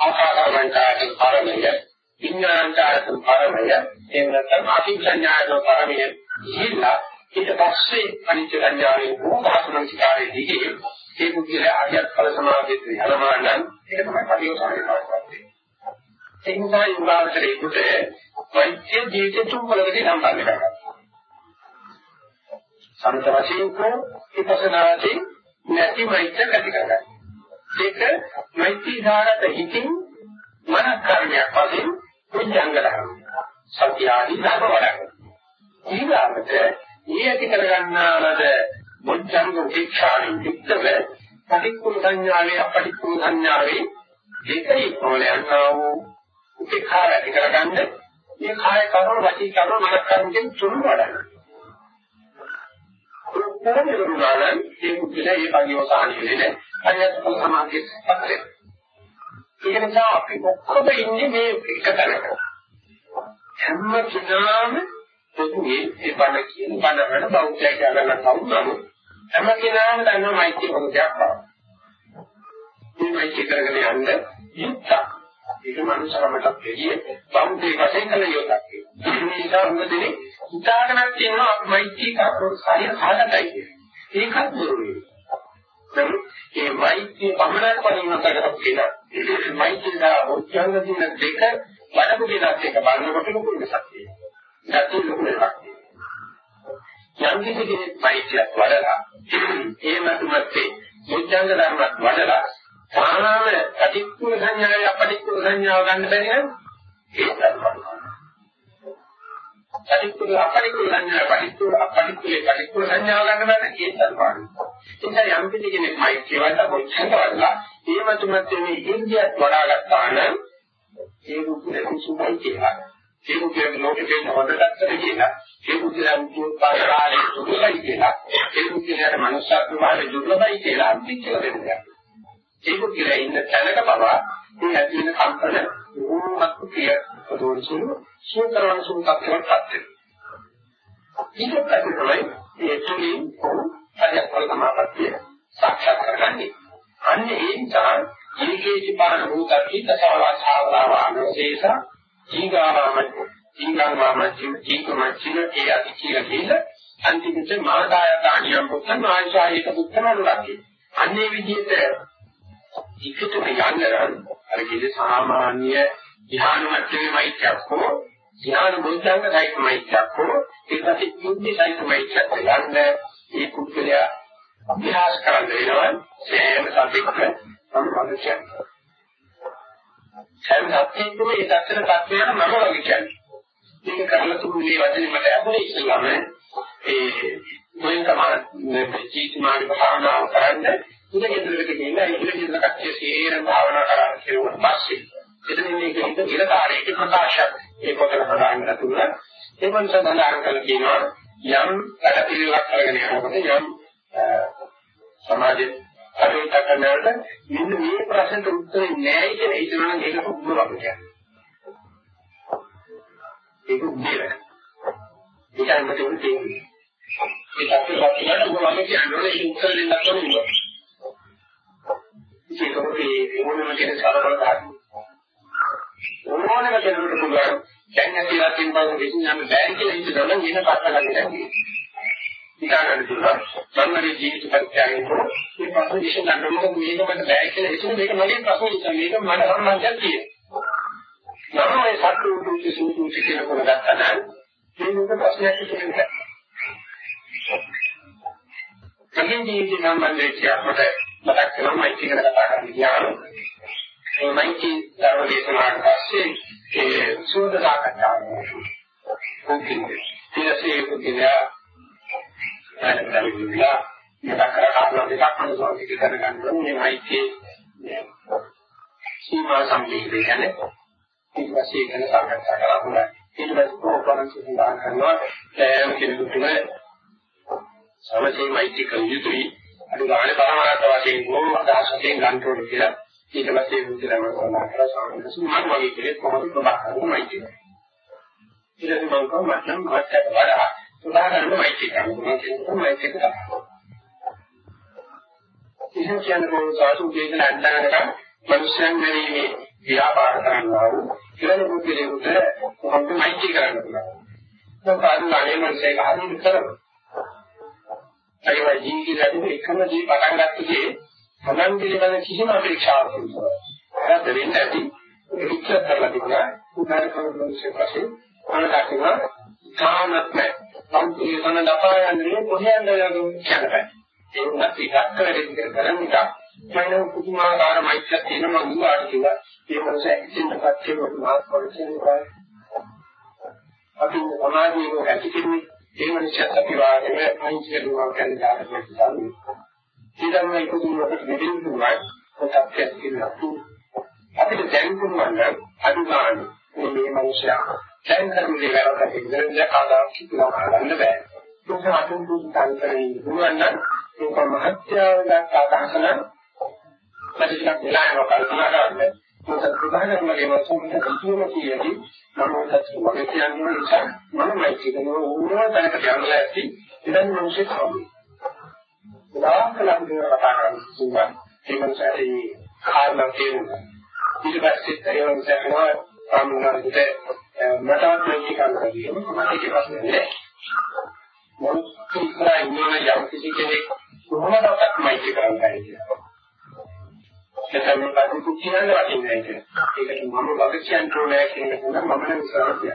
ආකාරවන්තාට පරමය විඥානන්තාට පරමය එහෙම නැත්නම් අතිචඤ්ඤායන පරමය ඉහිලා ඊට පස්සේ අනිත්‍ය සංඥාවේ භූතහතුන් සිතාවේදී ඒ මුගිල ආර්යත් ඵල සමාධියට යනවා නම් ඒක තමයි පරිවසාරේ කරන්නේ. ඒ නිසා යෝගාවචරේකට වෛද්‍ය ජීවිත තුන් වලදී සම්බන්ධ කරගන්නවා. සමත වශයෙන් කෝ විපස්සනාදී නැති වෛද්‍ය ඇති කරගන්නවා. දෙක මෛත්‍රී ධාරත හිතින් මන කර්මයක් වශයෙන් පුඤ්ජංග ධර්ම. සත්‍ය ආදී ධර්ම වඩන. ඊගාවට මේ ඇති කරගන්නා ලද මොච්ඡංග උපේක්ෂාවෙන් යුක්තව පටික්කුල සංඥාවේ අපටික්කුල සංඥාවේ දෙකේ ප්‍රෝලයන්නා වූ උපේක්ෂා ඇති කරගන්න මේ කාය කර්ම වචී කර්ම මනස් කර්මෙන් තුරු වඩන. පරමිරුණාලන් ඒ මුදලේ ඒ පරිවසානියේ නේ හරියට සමාධිය පත්‍රේ. ඒක නිසා අපි ඔක්කොම ඉන්නේ මේ එක තැනක. හැම කෙනාම පොදුවේ ඒ බණ කියන බණ වල බෞද්ධය කියලා කවුරුම හැම කෙනාම දන්නවා මෛත්‍රී පොදයක් බව. මේ මෛත්‍රී කරගෙන යන්න යුක්තක්. ඒක මනුෂ්‍යකමට දෙවිය බෞද්ධය වශයෙන් කළ යුතුක්. ඒ නිසා මොකදනේ හිතාගෙනක් තියෙනවා මෛත්‍රී කරපොත් සාරිය සාගතයි කියන්නේ. ඒකත් දුරුවේ. ඒ මෛත්‍රී පමණක් පරිණත කරපු කෙනා මෛත්‍රී දා උච්චංග දින දෙක වඩපු කෙනාත් එක බලනකොට ලොකු වෙනසක් තියෙනවා. නැත්නම් ලොකු වෙනසක් තියෙනවා. යම් කිසි කෙනෙක් මෛත්‍රියක් වඩලා එහෙම තුමත්තේ උච්චංග ධර්මයක් වඩලා සාමාන්‍ය අටික්කුල සංඥාවේ අපටික්කුල සංඥාව ගන්න බැරි නම් ඒ ධර්මයක්. පටික්කුල අපටික්කුල සංඥා පටික්කුල අපටික්කුල පටික්කුල සංඥාව ගන්න බෑ ඒ තරපාඩු. ඒ නිසා යම් කිසි කෙනෙක් මෛත්‍රිය වඩා කොච්චර වඩලා ඒ මතුමත් මේ ඉන්දියත් වඩා ගත්තා නම් ඒ රුපුරේ සුභයි කියලා. ඒ රුපුරේ ලෝකේ හොඳටත් කියලා. ඒ රුපුරේ උපාදාරේ සුභයි කියලා. ඒ රුපුරේ මනුෂ්‍යත්ව භාවයේ දුර්ලභයි කියලා අන්තිචල දෙන්නේ. ඒ රුපුරේ ඉන්න තැනක බව මේ ඇති වෙන කම්පන ඕමත් කිය පොදෝරසුළු සූතරවන සූතක්කවටපත් වෙනවා. ඊට පස්සේ තමයි ඒ තුලින් අධ්‍යාත්ම සමාපත්තිය සාක්ෂාත් කරගන්නේ. අන්න ඒ නිසා ඊගේති පාන භූතකී තසවාසාවලාවානසේස ඊගාවම ඊගාවම ජීකම චින ඒ අති කියලා කියලා අන්තිමට මාදායතාණියම් පුත්තන් ආයශායක පුත්තන ලක්කේ. අන්නේ විදිහට ඉක්කට යන්න අර කිසි සාමාන්‍ය ධ්‍යාන මට්ටමේ මෛත්‍රියක් හෝ ධ්‍යාන බොද්ධංග සහිත මෛත්‍රියක් හෝ ඒකත් යුද්ධ සහිත මෛත්‍රියක් ගන්න ඒ කුක්කලිය අභ්‍යාස කරන්න වෙනවා සෑම සතියක සම්බන්ධ කියන්නේ. සෑම සතියකම ඒ දත්තර තත්වයට මම වගේ කියන්නේ. මේක කරලා තුනේ වචනේ මට ඇහුනේ ඉස්සෙල්ලාම. ඒ මොයින් තමයි මේ ජීවිතමාගේ භාවනාව කරන්නේ. ඉතින් ඉදිරියට ගිහිල්ලා ඉදිරියට කච්චේ සීරම භාවනා කරන්න කියුවා පස්සේ එතන මේක හිත ඉලකාරයේ ප්‍රකාශයක්. ඒ පොතේ ප්‍රදාන කරතුන ඒ මනස සඳහන් කරලා කියනවා යම් වැඩ පිළිවෙලක් කරගෙන යනකොට යම් සමාජයේ කටයුතු කරනකොට මෙන්න මේ ප්‍රශ්නට උත්තරේ නැහැ කියන හිතනවා නම් ඒක පුදුම වගේ. ඒක උදේට. ඒකයි මට උන් තේරෙන්නේ. ඒක අපේ වටිනා උග වගේ කියන්නේ ඒක උත්තර දෙන්නත් ඕනේ. ඒක මොකද මොනම කෙනෙක් සලකලා ගන්න. ඕනම කෙනෙකුට පුළුවන් දැන් ඇතිලා තියෙන බව විශ්ින් යන බැරි කියලා හිතනවා නම් වෙන කතා කරන්නේ හිතාගන්න පුළුවන්. සම්මරේ ජීවිත පරිත්‍යාගයෙන් මේ ප්‍රශ්න විසඳන්න මොකද මේක මට බෑ කියලා හිතුව මේක මගේ ප්‍රශ්න නිසා මේක මට සම්බන්ධයක් තියෙනවා. නම් මේ සත්‍ය උතුම් සූතු කියන කොට ගත්තා නම් මේක ප්‍රශ්නයක් කියන්නේ. කලින් ජීවිතේ නම් මම කියන්නට මතක් කරනවා මෛත්‍රී ගැන කතා කරන්න ගියාම මේ මෛත්‍රී ධර්ම දේශනාවට පස්සේ ඒ සෝද සාකච්ඡාව කොහොමද? ඊටසේ පුදුලා නැත්නම් මතක් කරගන්න දෙකක් අනුසාර දෙක දැනගන්න ඕනේ මෛත්‍රී සීමා සම්පීඩනය කියන්නේ ඊට පස්සේ ගැන සාකච්ඡා කරලා ඊට පස්සේ කොහොමද සඳහන් කරනවා සෑම කෙනෙකුටම සමසේ මෛත්‍රී කළ යුතුයි අඩු ගානේ පරමාර්ථ වශයෙන් ගෝ අදහස් වශයෙන් ගන්න ඕනේ කියලා ඊට පස්සේ මුචලම සඳහන් කරලා සාමාන්‍ය සුමාන වගේ කෙනෙක් කොහොමද ප්‍රබහරයි මෛත්‍රී ඊට පස්සේ මම කව මට්ටම් මාත්‍යට වඩා උදාහරණ මෛත්‍රී කරනවා කියනවා මෛත්‍රී කරනවා ඉතින් කියන්නේ සාසු දෙකෙන් අඬනකම් මනුෂ්‍යයන් ගැනීම ව්‍යාපාර කරනවා වූ ඉරණ බුද්ධිලෙකුට කොහොමද මෛත්‍රී කරන්න පුළුවන්. ඒක අනුගාමී මනසේ ගහන කරනවා. ඒකයි ජීවිතයේ එකම දේ පටන් ගත්තේ තමන් පිළිබඳ කිසිම අපේක්ෂාවක් නැහැ. ඒක දෙන්නේ නැති ඉච්ඡා කරලා තිබුණා. උදාහරණ කරුණු වශයෙන් අනකට තාමත් සම්පූර්ණ දපායන්නේ කොහෙන්ද යන්නේ කියන්නේ. ඒ උනත් ඉහත් කරගෙන කරන්නේ මම පුදුමාකාර මෛත්‍රියක් තියෙනවා මම ඊට කිව්වා ඒ මොකද ඇක්සිඩන්ට් එකක් කියලා මාත් පොලිසියෙන් අපි සමාජයේ ඇති කෙනෙක් ඒ මනුස්සයත් අපි වාගෙන අයින් කරනවා කියන දායකයෙක් තමයි. ඊළඟ එක දුන්නට දෙදින් දුන්නා කොටක් කියලා. අපිට දැන් පුළුවන් නම් අදුගාන මේ මනුස්සයා දැන් කරුණේ වැරද්දක් ඉඳලා කාදාම් කිව්වා ගන්න බෑ. ඒක අතුන් දුක් තන්තරේ පුළුවන් නම් ඒක මහත්යාව දක්වා ගන්න මට ටිකක් වෙලා කල්පනා කරන්න. මොකද ප්‍රධානමගේ වචන කිසිම කීයදී නමෝදත් වගේ කියන්නේ නිසා මමයි කියන ඕනම තැනකට යන්න ඇති ඉතින් මිනිස්සු කවුද? උදාහරණයක් කතා කරනවා ඒ මොනසාරේ කාරණා තේරුණා. ඊට පස්සේ ඒ මොනසාරේ ආමුණාට මටවත් මේක කරනවා කියන්නේ මට ඒක ප්‍රශ්නේ නෑ. මොකද ඉස්සරහ ඉන්න යම් කිසි කෙනෙක් කොහොමදවත් මයික් කරන්නේ කියලා. නැත්නම් මේ කටයුතු කියන්න වටින්නේ නැහැ. ඒකට මම වග කියන්න ඕනේ කියන එක මම නම් විශ්වාසය.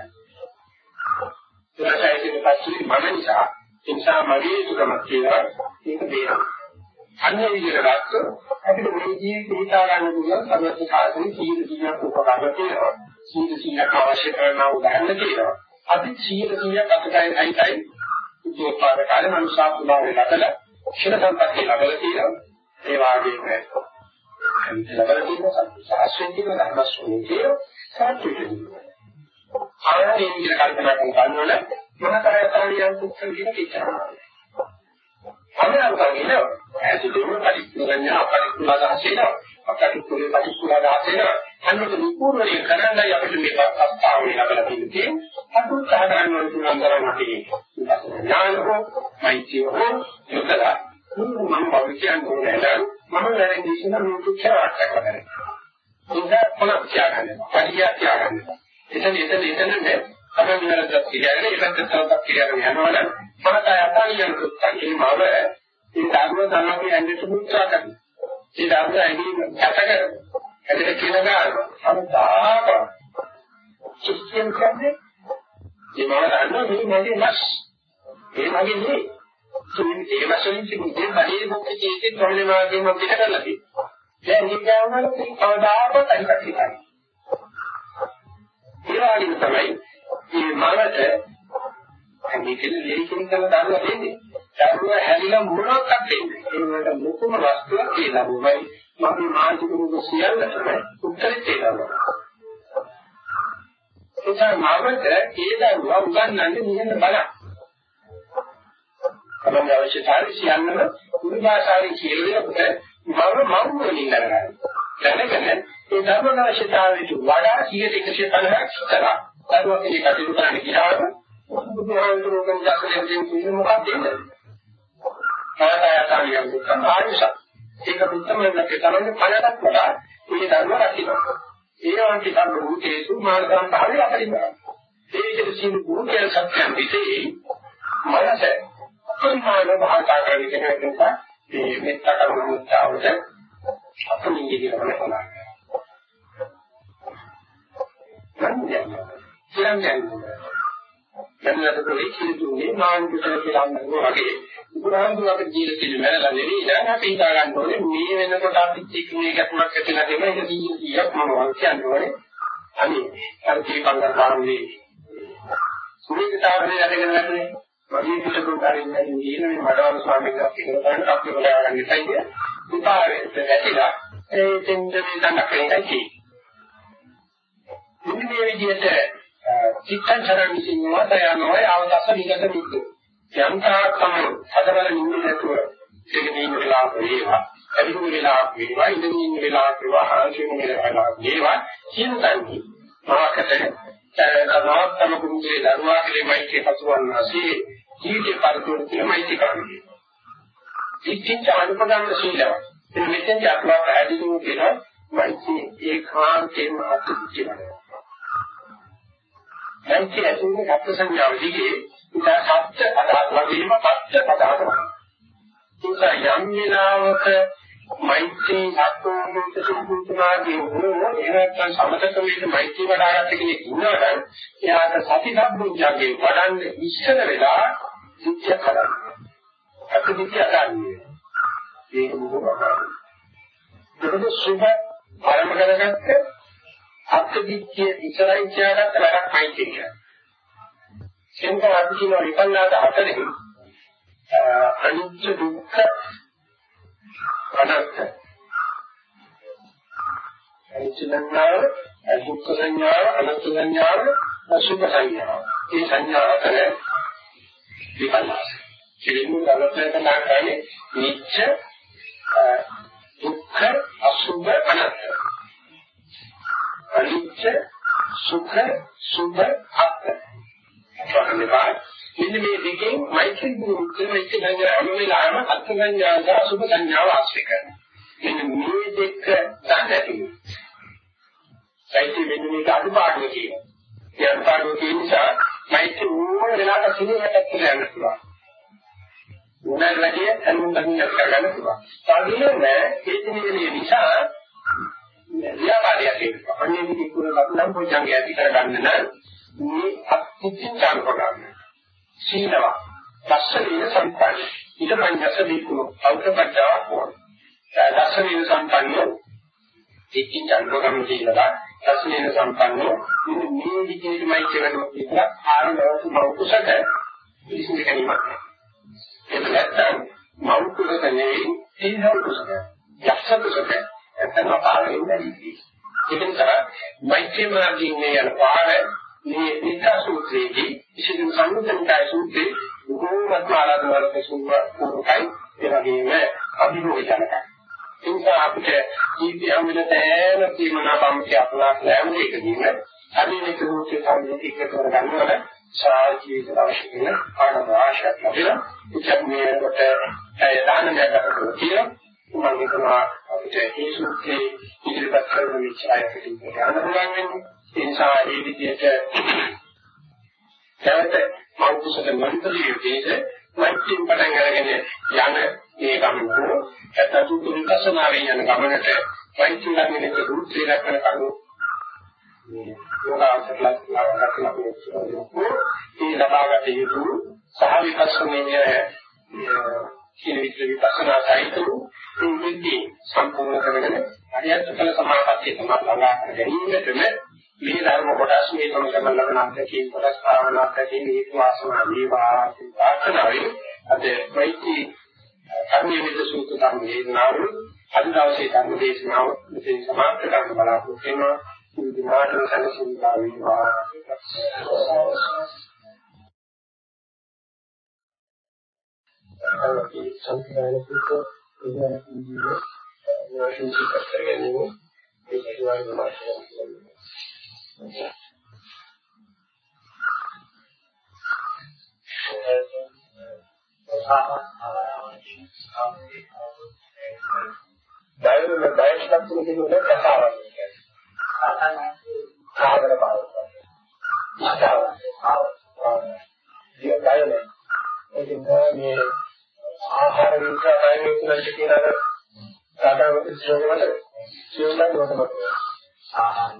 ඒකයි පස්සේ මම නිසා ඒ නිසා මගේ සුගමක් කියලා ඒක දෙනවා. අන්න ඒ විදිහට ගත්තොත් අපිට මේ ජීවිතේ හිතා ගන්න පුළුවන් සමස්ත සාසනේ සීල සීලක් උපකාර තියෙනවා. සීල සීලක් අවශ්‍ය කරන උදාහරණ තියෙනවා. අපි සීල සීලක් අතකයි අයිතයි උද්‍යෝගපාද කාලේ මනුෂ්‍ය භාවය ලබලා ක්ෂණ සම්පත්තිය ලබලා තියෙනවා. ඒ වාගේම ලබන තියෙන සාස්ත්‍රයෙන් තියෙන ධර්ම ස්වરૂපය සාර්ථකයි. ආයතනයේ විදිහට කල්පනා කරනවල මොන කරයතරණියන් කුක්කල් කියන කිච්චනවා. අමරංගගෙන ඇසිදුම පරිපූර්ණය අපරිපූර්ණ දහසේන අපරිපූර්ණ පරිපූර්ණ දහසේන අන්නක විපූර්ණය කරන්නයි අපිට මේ ප්‍රස්තාවය ලැබලා තියෙන්නේ. අතුත් සාධාරණ වල තුනක් කරන්නේ. ඥානකෝ මෛත්‍රියෝ යොදලා මම පෞද්ගලිකයන් ඕනේ මම වැරදි දේශන මේක කියලා කරන්නේ. ඒක කොනක් තියාගන්න. පරියා තියාගන්න. එතන එතන එතන නෑ. තමයි විතරක් කියන්නේ ඒකට තවක් කියලාගෙන යනවනම් මට අතාරියන් කුත්තකින් මව ඒ ධර්ම තමයි ඇන්නේ සුමුත්‍රා කරනවා. ඒ ධර්ම ඇන්නේ කැට කරනවා. ඇදලා කියන ගාන සම්දාප සිස්ටම් කියන්නේ මේ මම දන්නවා මේ මගේ මස්. ඒ මගේ නෙවෙයි. ඒ වශයෙන් තිබුණේ බණේ මොකද ජීවිතේ ප්‍රොබ්ලම් වලින් මම පිට කරලා තියෙනවා. දැන් නිගාවන කවදාකවත් අනිත් ඉතින්. ඒ වගේම තමයි මේ මනස මේකෙන් ලේසින් කරලා දාලා දෙන්නේ. දරුව හැලිලා මොනවත් දෙන්නේ. ඒ වලට මුකුම වස්තුවක් කියලා මොබයි මම මානසික රෝග සියල්ල තමයි උත්තරේ තේරෙනවා. එතන මාවට ඒ දරුවා උගන්වන්නේ නිහඬ බලන්න. තමයි අවශ්‍යතාවය සියන්නම කුරු භාෂාවෙන් කියලෙකට මම මම වලින් කරගන්න. දැනගෙන ඒ ධර්ම අවශ්‍යතාවයට වඩා 150ක් කරා. දරුවා කෙනෙක් කටයුතු කරන්න ගියාම බුදුහාමුදුරුවෝ ජාතකයෙන් කියන්නේ මොකක්ද එන්නේ? කායයන් දුක්ඛ ආයුෂ. ඒක පිටමනක තමයි පළකට වඩා මේ ධර්ම රකින්න. ඒවන් කිතම් භූතේසු මානසම් භාවය අතරින්. ඒ විදිහට සීල භූතය සත්‍යම් විසේ මනස පරිමාණ භාෂා කරන කෙනෙක් නිසා මේ මෙත්ත කරුණාවද අපුණිය කියලා කියනවා. කියන්නේ දැනට පොලේ කිතුනේ මානසික කියලා අන්නෝ වගේ බුදුහාමුදුරුවෝ ජීවිතේ මැරලා නෙවෙයි. දැන් අපි හිතා ගන්න ඕනේ මේ වෙනකොට අපි චික්කේ ගැටුමක් ඇතිලා දෙම ඒක 100ක් මම කියන්නේ. ඕනේ අනේ අර ජීවිතංග කාරණේ සුනිතාවනේ අරගෙන යන්නේ. වගේ පිටකෝ කාරින්නේ කියන මේ මඩවල ස්වාමීන් වහන්සේ කරන අපි හොයාගන්න ඉතියි විපාරෙත් ඇතිලා. ඒ දෙන්නේ තනක් වෙන්නේ මේ විදිහට චිත්තචරණ විසින් වතයනෝයි අවදස විගත මුතු යන්තාකම හදවල නින්නේ නැතුව ඒක නින්න වෙලාව වේවා අදිනු වෙලාව වේවා ඉඳින් ඉන්න වෙලාව වේවා ආශිර්වාද වෙලාව වේවා සියුතන්හි මාකට තනවාත්තම කුරුසේ දරුවා කෙරෙහියි පසුවන් නැසී ජීවිතේ පරිපූර්ණ මෛත්‍රී කරන්නේ. ඉච්ඡිත අනුපදන්න සීලව. එන්න මෙතෙන් අපලා පැහැදිලිව කියනවා මෛත්‍රී ඒකාන්තයෙන්ම අත්‍යවශ්‍යයි. මෛත්‍රී ඇතුළේ සත්‍ය සංඥාව දිගේ ඉතා සත්‍ය පදාර්ථ වගේම සත්‍ය පදාර්ථ. ඒක යම් විලාවක මෛත්‍රී සත්වෝන්ත සුදුසුමාගේ වූ එහෙනම් සමතකමේ මෛත්‍රී වඩාගත්ත කෙනෙක් ඉන්නවනම් එයාට සති සම්බුද්ධියගේ වඩන්නේ ඉස්සර වෙලා සිත්‍ය කරන්නේ. අතිවිත්‍ය කරන්නේ. ඒක මොකක්ද? ඒකද සුභ ආරම්භ කරගත්ත අත්දිච්චේ ඉස්සරහින් තියාගත්ත වැඩක් මයි කියන්නේ. එතන අපි කියන විපල්ලාද හතරේ අනිත්‍ය දුක්ඛ අනාත්ම අනිත්‍ය සංඥාව දුක්ඛ සංඥාව අනාත්ම සංඥාව අසුභ සංඥාව. මේ සංඥාව කර විපල්ලාස. ඉතින් ගලපේ තමයි නිච්ච දුක්ඛ අසුභ අනාත්ම. අනිච්ච සුඛ සුභ අත්ත. වහන්නපා. මෙන්න මේ දෙකෙන් මෛත්‍රී බුද්ධ මෛත්‍රී සංඥා හැම වෙලාවෙම අත්ත සංඥා සහ අසුභ සංඥාව ආශ්‍රය කරනවා. මෙන්න මේ දෙක දැනගන්න. මෛත්‍රී මෙන්න මේක අඩුපාඩු කියනවා. ඒ අඩුපාඩු කියන නිසා මෛත්‍රී ඕන වෙලාවක සිහියට කියලා යන්න පුළුවන්. උනාට වැඩිය අනුන් දකින්න කරගන්න පුළුවන්. සාධිනේ ඒ දිනේ නිසා ව්‍යාපාරයක් කියනවා. අන්නේ විදිහට කුල ලකුණම් පොච්චංගය ඇති කරගන්න නම් මේ අත්‍යන්තයෙන් කරගන්න. සීලව. දස්සනීය සම්පන්න. ඊට පඤ්ඤස දීකුණු අවුතපච්චාවක් වුණා. දස්සනීය සම්පන්න ඉතින් චන්ද්‍රගම කියලා දස්සනීය සම්පන්න මේ විදිහටමයි කියනවා කියලා ආරම්භව මෞකුසක විශ්ින් ගැනීමක්. ඒක නැත්තම් මෞකුසක නෙවෙයි තීනව කුසක. යක්ෂ කුසක. නැත්තම් අපාරේ නැති. ඒක නිසා මෛත්‍රී මාර්ගයෙන් යන පාර මේ විද්‍යා සූත්‍රයේදී විශේෂ සංයුත්තනිකාය සූත්‍රයේ බොහෝමත් ආරාධන වලට සුන්වයි ඒ වගේම අභිභෝජනකයි. ඒ නිසා අපිට ජීවිතය වෙන තෑම තීමනා බම්කේ අපලාක් ලැබෙන එකදීම අනිත් සූත්‍රයේ සම්බන්ධ එක්ක කරගන්නවල සාජීවිත අවශ්‍ය වෙන ආනන්ද ආශයක් ලැබෙනවා. ඒකත් මේකට ඒ දානමය කරලා කියලා මම හිතනවා අපිට ඒ සූත්‍රයේ ඉදිරිපත් කරන විචාරයකට යන්න පුළුවන් වෙන්නේ. ඒ නිසා මේ විදිහට දැවත මෞතුසක මන්ත්‍රියේදී මෛත්‍රී පටන් අරගෙන යන මේ ගමන ඇත්තටම දුක්ඛසනාවේ යන ගමනට මෛත්‍රී ළඟින් දුරුත්‍රි රැකගෙන කරු මේ යෝගාසනලක් ලබාගන්න ඒ ලබාගත යුතු සහ විපස්සනීය කියන විදිහට විපස්සනා සාහිත්‍ය මේ විදිහේ සම්පූර්ණ කරගෙන අරියත් කළ සමාපත්තිය තමයි ළඟා කර ගැනීමටම මේ ධර්ම කොටස් මේ තම කරන ලබන අධ්‍යක්ෂින් කොටස් භාවනා අධ්‍යක්ෂින් හේතු වාසනා වේවා. ප්‍රාර්ථනාවෙන් අද ප්‍රයිති කර්මයේ විද සූත්‍ර ධර්ම දේශනාව අද දවසේ ධර්ම දේශනාව මෙතෙන් සමාප්ත කරන්න බලාපොරොත්තු වෙනවා. විදිහට සැලසුම්දා වේවා අපි සංකල්ප පුතෝ ඉගෙන ගන්න වාසිය කරගෙන මේ සිදුවන මාර්ගය දැනුම බයස්ලක් කියන්නේ කතාවක් කියන්නේ. සාධන බව. ඉස්තාව. ආ. ඒකෙන් මේ ආහාර විචාරය කියන කියන අර සාධන ඉස්සරහට සියුම්ලා නෝටමත්. ආහාර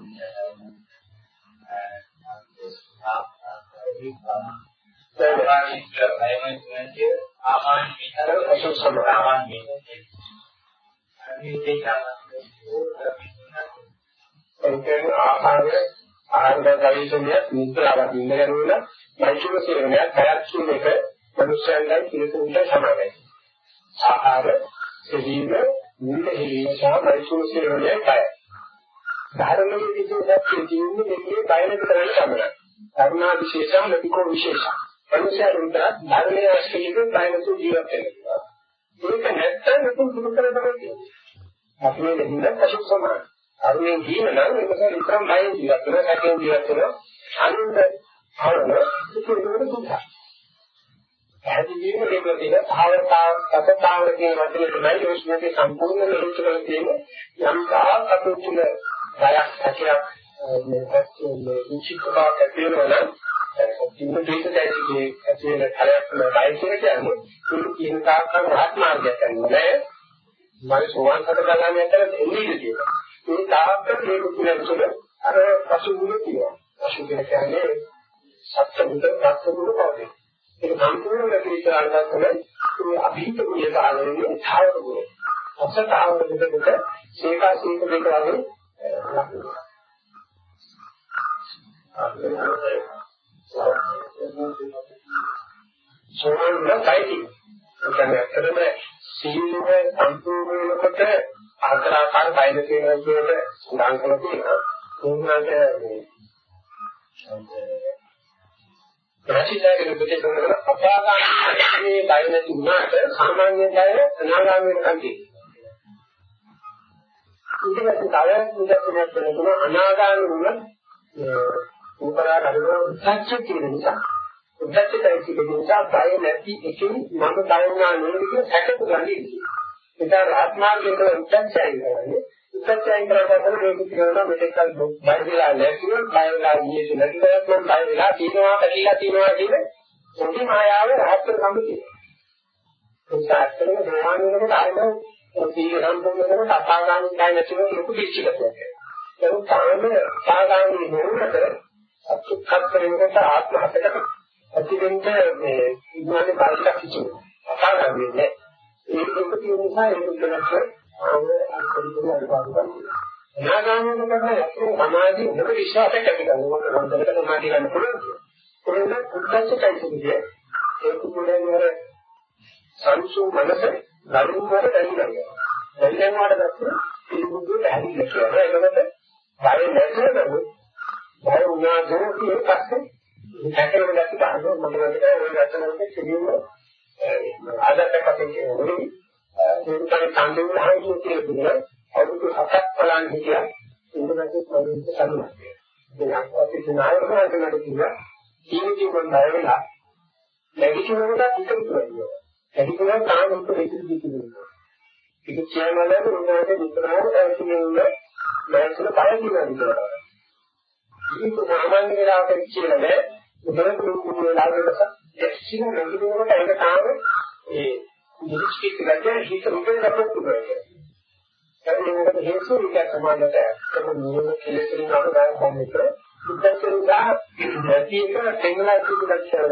නිතරම ඉන්න ගනුවල මෛත්‍රික සේවනය කරත් කියන එක මනුෂ්‍යයන්ගේ පිළිතුරට සමානයි. ආහාර සෙවීම නිලෙහි සහ මෛත්‍රික සේවනය කයි. ධර්මයේ විදිහට කියන්නේ මෙන්නේ බයලක කරන්න තමයි. කරුණා විශේෂම ලැබිකෝ විශේෂම. මනුෂ්‍යයන් උන්ට ධර්මයේ ආශ්‍රයෙන් බයලතු ජීවත් වෙනවා. ඒක නැත්තම් උතුම් සුදු කරලා තමයි. අපේ දෙන්න පසු සමාන. අරුණෙන් ජීවන නම් ඒක විතරම බයෙන් ජීවත් වෙනවා, සැකයෙන් ජීවත් වෙනවා. අනුන්ට අවන සුදුසුකම් දුන්නා. පැහැදිලිවම මේක තියෙන භාවතාව සතතාව කියන වචනේ තමයි යෝෂ්ණයේ සම්පූර්ණ නිරුක්ත කරලා තියෙන්නේ. යම් තාක් අතුතුල බයක් හැකියාවක් මේ පැත්තේ විචිකතාවක් ඇති වෙනවා නම් කිසිම දෙයකට ඇති ඇති වෙන කලයක් නෑ කියන්නේ කුළු කියන තාක්කම රහත් මාර්ගයක් නැහැ මම සෝවාන් සතරගාමී යන එන්නේ කියලා ඒ තාක්ක මේ කුලෙන් තුළ අර පසු මුල තියෙනවා පසු කියන්නේ සත්‍ය මුද සත්‍ය මුද පවතී ඒක සම්පූර්ණ නැති විචාරණයක් තමයි මේ අභීත කුලිය සාධනෙන්නේ ධාවන ගුණ අසතාව දෙකට සීකා සීක දෙක වගේ සෝමන කයිටි එතන ඇත්තටම සීලය සම්පූර්ණ වෙනකොට ආකාර බයිද කියන විදිහට සඳහන් කරලා තියෙනවා. කොහොමද මේ රචිතයේ ප්‍රතිසංගන අපාගාමී බය නැති වුණාට සාමාන්‍ය බය අනාගාමී වෙනකන් තියෙනවා. ඊට පස්සේ තව මුදක් වෙනකොට අනාගාමී වුණ උපරා කරන සත්‍ය කියන නිසා උද්දච්චයි කියන නිසා බය නැති එකෙන් මම බය වුණා නේද කියලා සැකතු ගන්නේ. ඒක ආත්මාර්ගයෙන් උද්දච්චයි කරන්නේ. උද්දච්චයි කරනකොට මේක කියනවා මෙතෙක් කල බය වෙලා නැතිව බය වෙලා ගියේ නැතිවත් මම බය වෙලා තියෙනවා කියලා තියෙනවා කියන පොඩි මායාව රහතර සම්පූර්ණ. ඒ සාත්‍රම සමාන වෙනකොට ආයෙත් සීල සම්පූර්ණ වෙනකොට අපාගාමී බය නැතිව ලොකු පිච්චිකයක්. ඒක තාම පාගාමී නෙවෙයි අත්‍යක්ෂ කරනකොට ආත්ම හතකට ඇතිවෙන්න මේ ඉන්නන්නේ කාලයක් හිතුවා. අපාගාමී නෑ. ඒක ඒක තියෙන නිසා ඒක උදලක් නාගාමී කරන සමාධි මොකද විශ්වාසයක් ඇති කරනවා. මොකද හොඳට සමාධිය ගන්න පුළුවන්. ඒක උද්දච්චයි කියන්නේ ඒක මුලින්ම සංසු මනස නරුම් වල දැනෙනවා. දැනෙනවාට පස්සේ ඒ බුදුට හැදිලා කියනවා. ඒකකට බය නැතිවෙන්න බය වුණා දෝතියේ පස්සේ හැකලෙම නැති ගන්න මම කියන්නේ ඔය රචනාවේ සිදුවන ආදර්ශයක් වශයෙන් කියන්නේ ඒකේ සම්පූර්ණ හයිතු කියලා අවුරුදු හතක් බලන් හිටියා. ඉන්දරසේ ප්‍රවේශ කරනවා දැන් අපේ නායකයන්ට නඩ කිව්වා ජීවිතේ කොට ණය වෙලා? ලැබිච්චවකට හිතේ කියනවා එනිසා තාම උත්තර දෙක දෙකනවා ඒක කියනවලු උන්වහන්සේ විතරම ඇවිත්ගෙන ඉන්න මනසට බය කියලා ඒක සාමාන්‍ය වෙලාවකට කියලා නෑ. උදේට කුරුකුරු වෙලාවකට එක්සින නඳුනකට ඒක තාම ඒ නිරීක්ෂිත කරගෙන හිත රුපේ දක්වපු කරන්නේ. ඒකට හේතු විකල්ප සමානට? කරන නියම කෙලෙසින් අප ගන්න කොම්මිට උද්දච්චරුදා නැති එක තෙන්ලා සිදු දැක්ෂර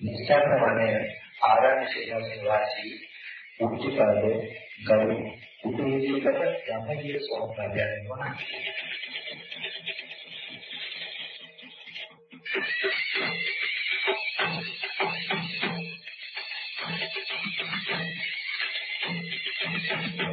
නිස්සාරණය ආරණ්‍ය සේනාවේ වාසී උච්චපද ගරු උපේක්ෂක යමගිය සෝමපදයන් වන Thank you. Thank you.